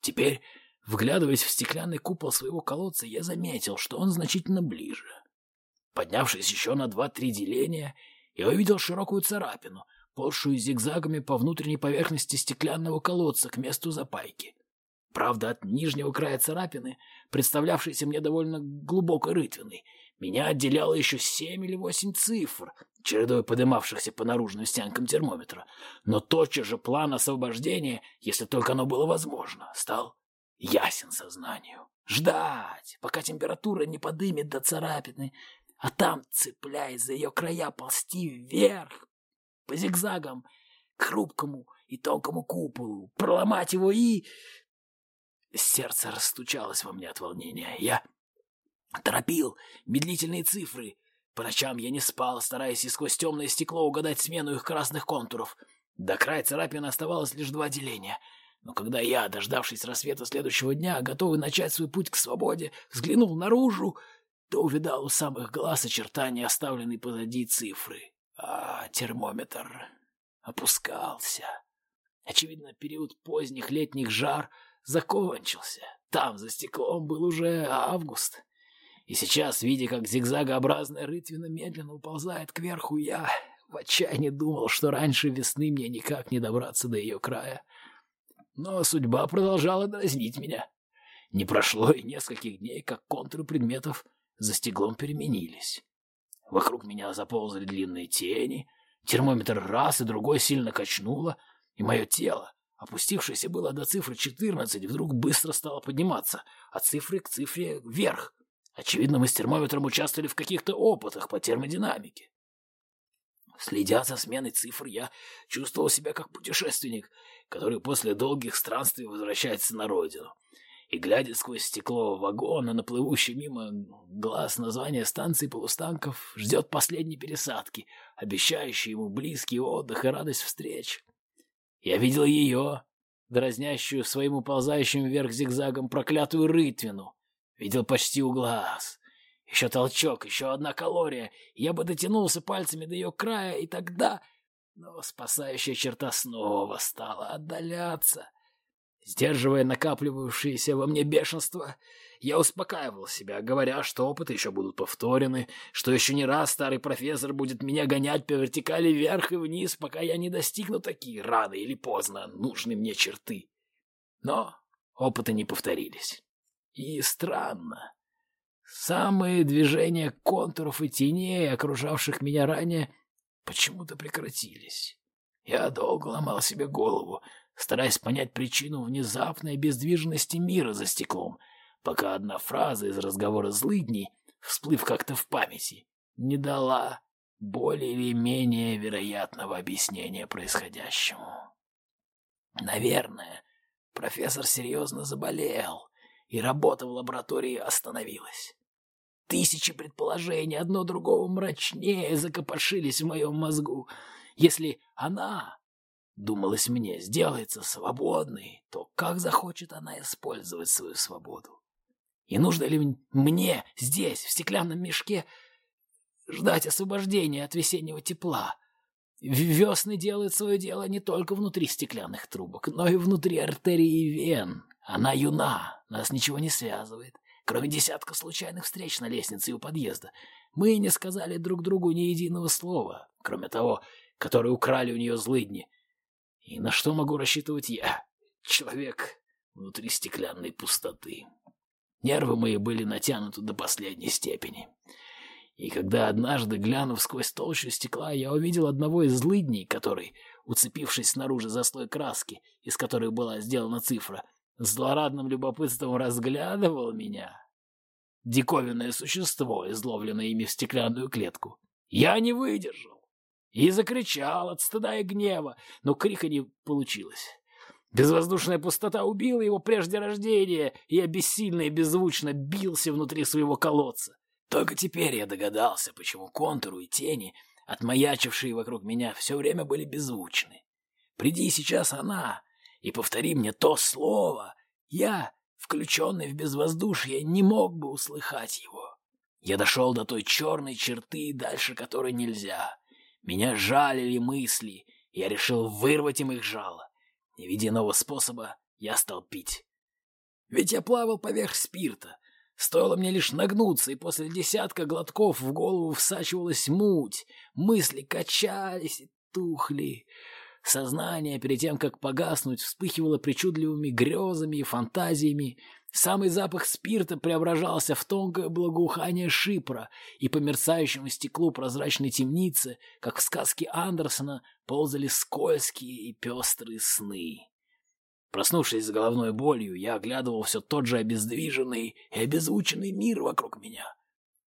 Speaker 2: Теперь, вглядываясь в стеклянный купол своего колодца, я заметил, что он значительно ближе. Поднявшись еще на два-три деления, я увидел широкую царапину, ползшую зигзагами по внутренней поверхности стеклянного колодца к месту запайки. Правда, от нижнего края царапины, представлявшейся мне довольно глубокой рытвиной, меня отделяло еще семь или восемь цифр, чередой подымавшихся по наружным стенкам термометра. Но тотчас же план освобождения, если только оно было возможно, стал ясен сознанию. Ждать, пока температура не подымет до царапины, а там, цепляясь за ее края, ползти вверх, по зигзагам, к хрупкому и тонкому куполу, проломать его и... Сердце расстучалось во мне от волнения. Я торопил медлительные цифры. По ночам я не спал, стараясь и сквозь темное стекло угадать смену их красных контуров. До края царапины оставалось лишь два деления. Но когда я, дождавшись рассвета следующего дня, готовый начать свой путь к свободе, взглянул наружу, то увидал у самых глаз очертания оставленной позади цифры. А термометр опускался. Очевидно, период поздних летних жар закончился. Там, за стеклом, был уже август. И сейчас, видя, как зигзагообразная рытвина медленно уползает кверху, я в отчаянии думал, что раньше весны мне никак не добраться до ее края. Но судьба продолжала дразнить меня. Не прошло и нескольких дней, как контуры предметов за стеклом переменились. Вокруг меня заползали длинные тени, термометр раз и другой сильно качнуло, и мое тело, опустившееся было до цифры 14, вдруг быстро стало подниматься, от цифры к цифре вверх. Очевидно, мы с термометром участвовали в каких-то опытах по термодинамике. Следя за сменой цифр, я чувствовал себя как путешественник, который после долгих странствий возвращается на родину и, глядя сквозь стекло вагона на плывущий мимо глаз название станции полустанков, ждет последней пересадки, обещающей ему близкий отдых и радость встреч. Я видел ее, дразнящую своим уползающим вверх зигзагом проклятую рытвину. Видел почти у глаз. Еще толчок, еще одна калория. Я бы дотянулся пальцами до ее края, и тогда... Но спасающая черта снова стала отдаляться — Сдерживая накапливавшееся во мне бешенство, я успокаивал себя, говоря, что опыты еще будут повторены, что еще не раз старый профессор будет меня гонять по вертикали вверх и вниз, пока я не достигну такие рано или поздно нужной мне черты. Но опыты не повторились. И странно. Самые движения контуров и теней, окружавших меня ранее, почему-то прекратились. Я долго ломал себе голову, стараясь понять причину внезапной бездвижности мира за стеклом, пока одна фраза из разговора злыдней, всплыв как-то в памяти, не дала более или менее вероятного объяснения происходящему. Наверное, профессор серьезно заболел, и работа в лаборатории остановилась. Тысячи предположений, одно другого мрачнее, закопошились в моем мозгу. Если она Думалось мне, сделается свободной, то как захочет она использовать свою свободу? И нужно ли мне здесь, в стеклянном мешке, ждать освобождения от весеннего тепла? Весны делают свое дело не только внутри стеклянных трубок, но и внутри артерий и вен. Она юна, нас ничего не связывает, кроме десятка случайных встреч на лестнице и у подъезда. Мы не сказали друг другу ни единого слова, кроме того, которое украли у нее злыдни — и на что могу рассчитывать я, человек внутри стеклянной пустоты? Нервы мои были натянуты до последней степени. И когда однажды, глянув сквозь толщу стекла, я увидел одного из злыдней, который, уцепившись снаружи за слой краски, из которой была сделана цифра, злорадным любопытством разглядывал меня. Диковинное существо, изловленное ими в стеклянную клетку. Я не выдержал и закричал от стыда и гнева, но крика не получилось. Безвоздушная пустота убила его прежде рождения, и я бессильно и беззвучно бился внутри своего колодца. Только теперь я догадался, почему контуру и тени, отмаячившие вокруг меня, все время были беззвучны. Приди сейчас она и повтори мне то слово, я, включенный в безвоздушье, не мог бы услыхать его. Я дошел до той черной черты, дальше которой нельзя. Меня жалили мысли, я решил вырвать им их жало. Не видя иного способа, я стал пить. Ведь я плавал поверх спирта. Стоило мне лишь нагнуться, и после десятка глотков в голову всачивалась муть. Мысли качались и тухли. Сознание, перед тем, как погаснуть, вспыхивало причудливыми грезами и фантазиями. Самый запах спирта преображался в тонкое благоухание шипра, и по мерцающему стеклу прозрачной темницы, как в сказке Андерсона, ползали скользкие и пестрые сны. Проснувшись с головной болью, я оглядывал все тот же обездвиженный и обезвученный мир вокруг меня.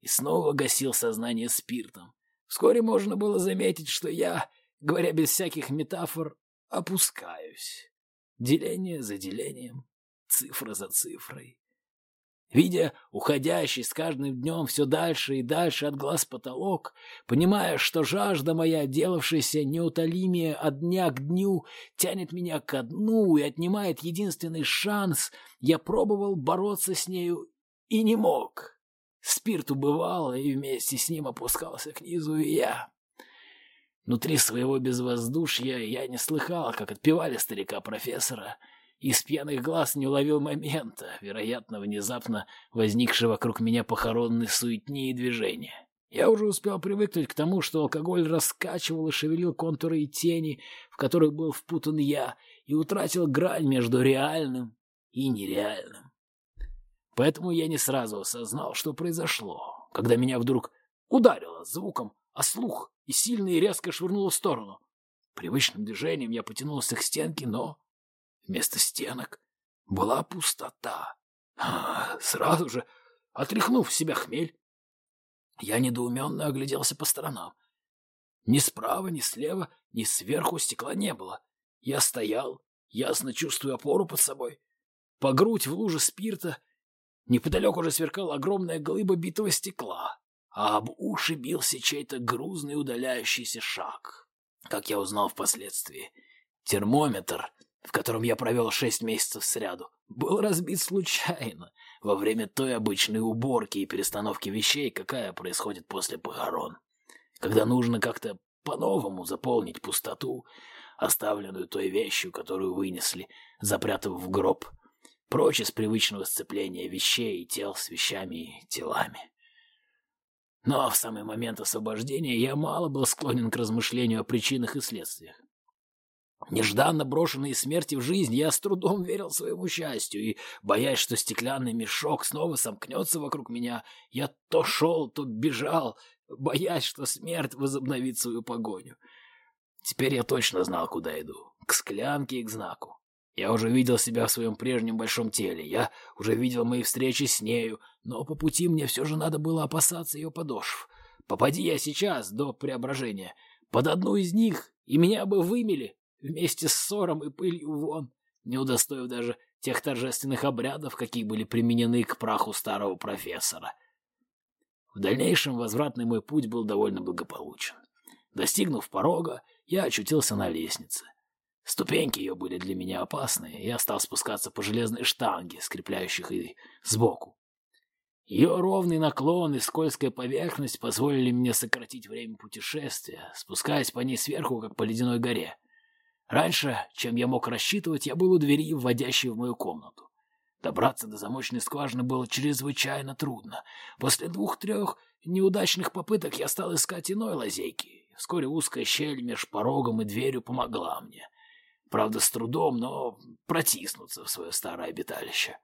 Speaker 2: И снова гасил сознание спиртом. Вскоре можно было заметить, что я говоря без всяких метафор, опускаюсь. Деление за делением, цифра за цифрой. Видя уходящий с каждым днем все дальше и дальше от глаз потолок, понимая, что жажда моя, делавшаяся неутолимее от дня к дню, тянет меня ко дну и отнимает единственный шанс, я пробовал бороться с нею и не мог. Спирт убывал, и вместе с ним опускался к низу и я. Внутри своего безвоздушья я не слыхал, как отпевали старика-профессора, и с пьяных глаз не уловил момента, вероятно, внезапно возникшей вокруг меня похоронной суетни и движения. Я уже успел привыкнуть к тому, что алкоголь раскачивал и шевелил контуры и тени, в которых был впутан я, и утратил грань между реальным и нереальным. Поэтому я не сразу осознал, что произошло, когда меня вдруг ударило звуком а слух и сильно и резко швырнуло в сторону. Привычным движением я потянулся к стенке, но вместо стенок была пустота. А, сразу же, отряхнув себя хмель, я недоуменно огляделся по сторонам. Ни справа, ни слева, ни сверху стекла не было. Я стоял, ясно чувствуя опору под собой. По грудь в луже спирта неподалеку уже сверкала огромная глыба битого стекла а об уши бился чей-то грузный удаляющийся шаг. Как я узнал впоследствии, термометр, в котором я провел шесть месяцев сряду, был разбит случайно во время той обычной уборки и перестановки вещей, какая происходит после похорон. Когда нужно как-то по-новому заполнить пустоту, оставленную той вещью, которую вынесли, запрятав в гроб, прочь из привычного сцепления вещей и тел с вещами и телами. Но в самый момент освобождения я мало был склонен к размышлению о причинах и следствиях. Нежданно брошенный из смерти в жизнь, я с трудом верил своему счастью, и, боясь, что стеклянный мешок снова сомкнется вокруг меня, я то шел, то бежал, боясь, что смерть возобновит свою погоню. Теперь я точно знал, куда иду. К склянке и к знаку. Я уже видел себя в своем прежнем большом теле, я уже видел мои встречи с нею, но по пути мне все же надо было опасаться ее подошв. Попади я сейчас, до преображения, под одну из них, и меня бы вымели вместе с ссором и пылью вон, не удостоив даже тех торжественных обрядов, какие были применены к праху старого профессора. В дальнейшем возвратный мой путь был довольно благополучен. Достигнув порога, я очутился на лестнице. Ступеньки ее были для меня опасны, и я стал спускаться по железной штанге, скрепляющих их сбоку. Ее ровный наклон и скользкая поверхность позволили мне сократить время путешествия, спускаясь по ней сверху, как по ледяной горе. Раньше, чем я мог рассчитывать, я был у двери, вводящей в мою комнату. Добраться до замочной скважины было чрезвычайно трудно. После двух-трех неудачных попыток я стал искать иной лазейки. Вскоре узкая щель меж порогом и дверью помогла мне — Правда, с трудом, но протиснуться в свое старое обиталище.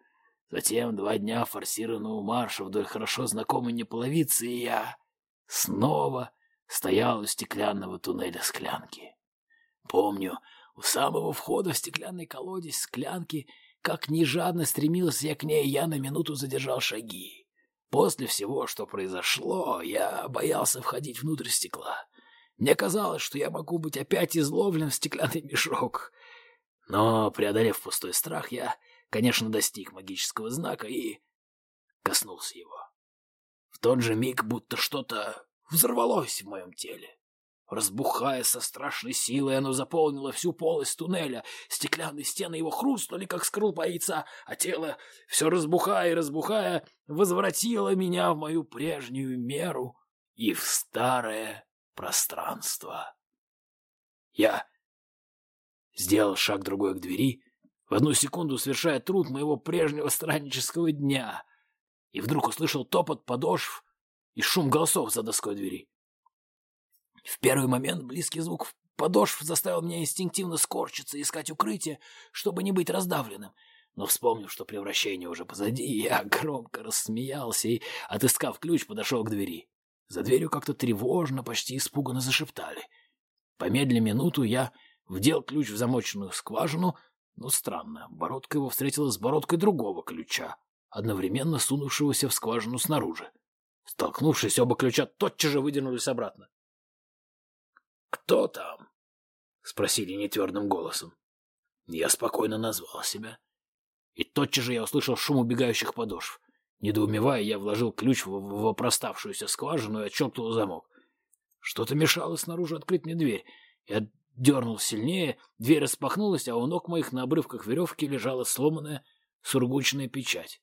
Speaker 2: Затем два дня форсированного марша вдоль хорошо знакомой мне половицы, и я снова стоял у стеклянного туннеля склянки. Помню, у самого входа в стеклянный колодец склянки, как ни жадно стремился я к ней, я на минуту задержал шаги. После всего, что произошло, я боялся входить внутрь стекла. Мне казалось, что я могу быть опять изловлен в стеклянный мешок. Но, преодолев пустой страх, я, конечно, достиг магического знака и коснулся его. В тот же миг будто что-то взорвалось в моем теле.
Speaker 1: Разбухая со страшной силой, оно заполнило всю полость туннеля. Стеклянные стены его хрустнули, как скорлупа яйца, а тело, все разбухая и разбухая, возвратило меня в мою прежнюю меру и в старое пространство. Я сделал шаг другой к двери, в одну секунду совершая труд моего прежнего страннического дня, и вдруг услышал топот подошв и шум голосов за доской двери. В первый момент близкий звук подошв заставил меня инстинктивно скорчиться и искать укрытие, чтобы не быть раздавленным. Но вспомнив, что превращение уже позади, я громко рассмеялся и, отыскав ключ, подошел к двери. За дверью как-то тревожно, почти испуганно зашептали. Помедля минуту я вдел ключ в замоченную скважину, но странно, бородка его встретилась с бородкой другого ключа, одновременно сунувшегося в скважину снаружи. Столкнувшись, оба ключа тотчас же выдернулись обратно. «Кто там?» — спросили нетвердым голосом. Я спокойно назвал себя. И тотчас же я услышал шум убегающих подошв. Недоумевая, я вложил ключ в вопроставшуюся скважину и отщелкнул замок. Что-то мешало снаружи открыть мне дверь. Я дернул сильнее, дверь распахнулась, а у ног моих на обрывках веревки лежала сломанная сургучная печать.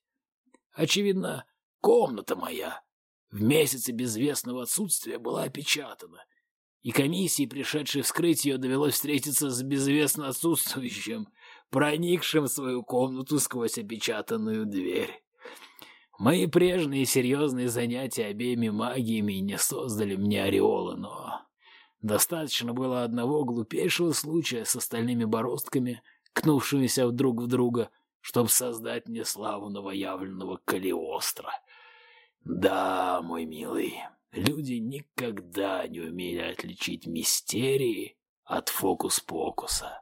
Speaker 1: Очевидно, комната моя в месяце безвестного отсутствия была опечатана — и комиссии, пришедшей вскрыть ее, довелось встретиться с безвестно отсутствующим, проникшим в свою комнату сквозь опечатанную дверь. Мои прежние серьезные занятия обеими магиями не создали мне ореола, но достаточно было одного глупейшего случая с остальными бороздками, кнувшимися друг в друга, чтобы создать мне славу новоявленного Калиостро. Да, мой милый, Люди никогда не умели отличить мистерии от фокус-покуса.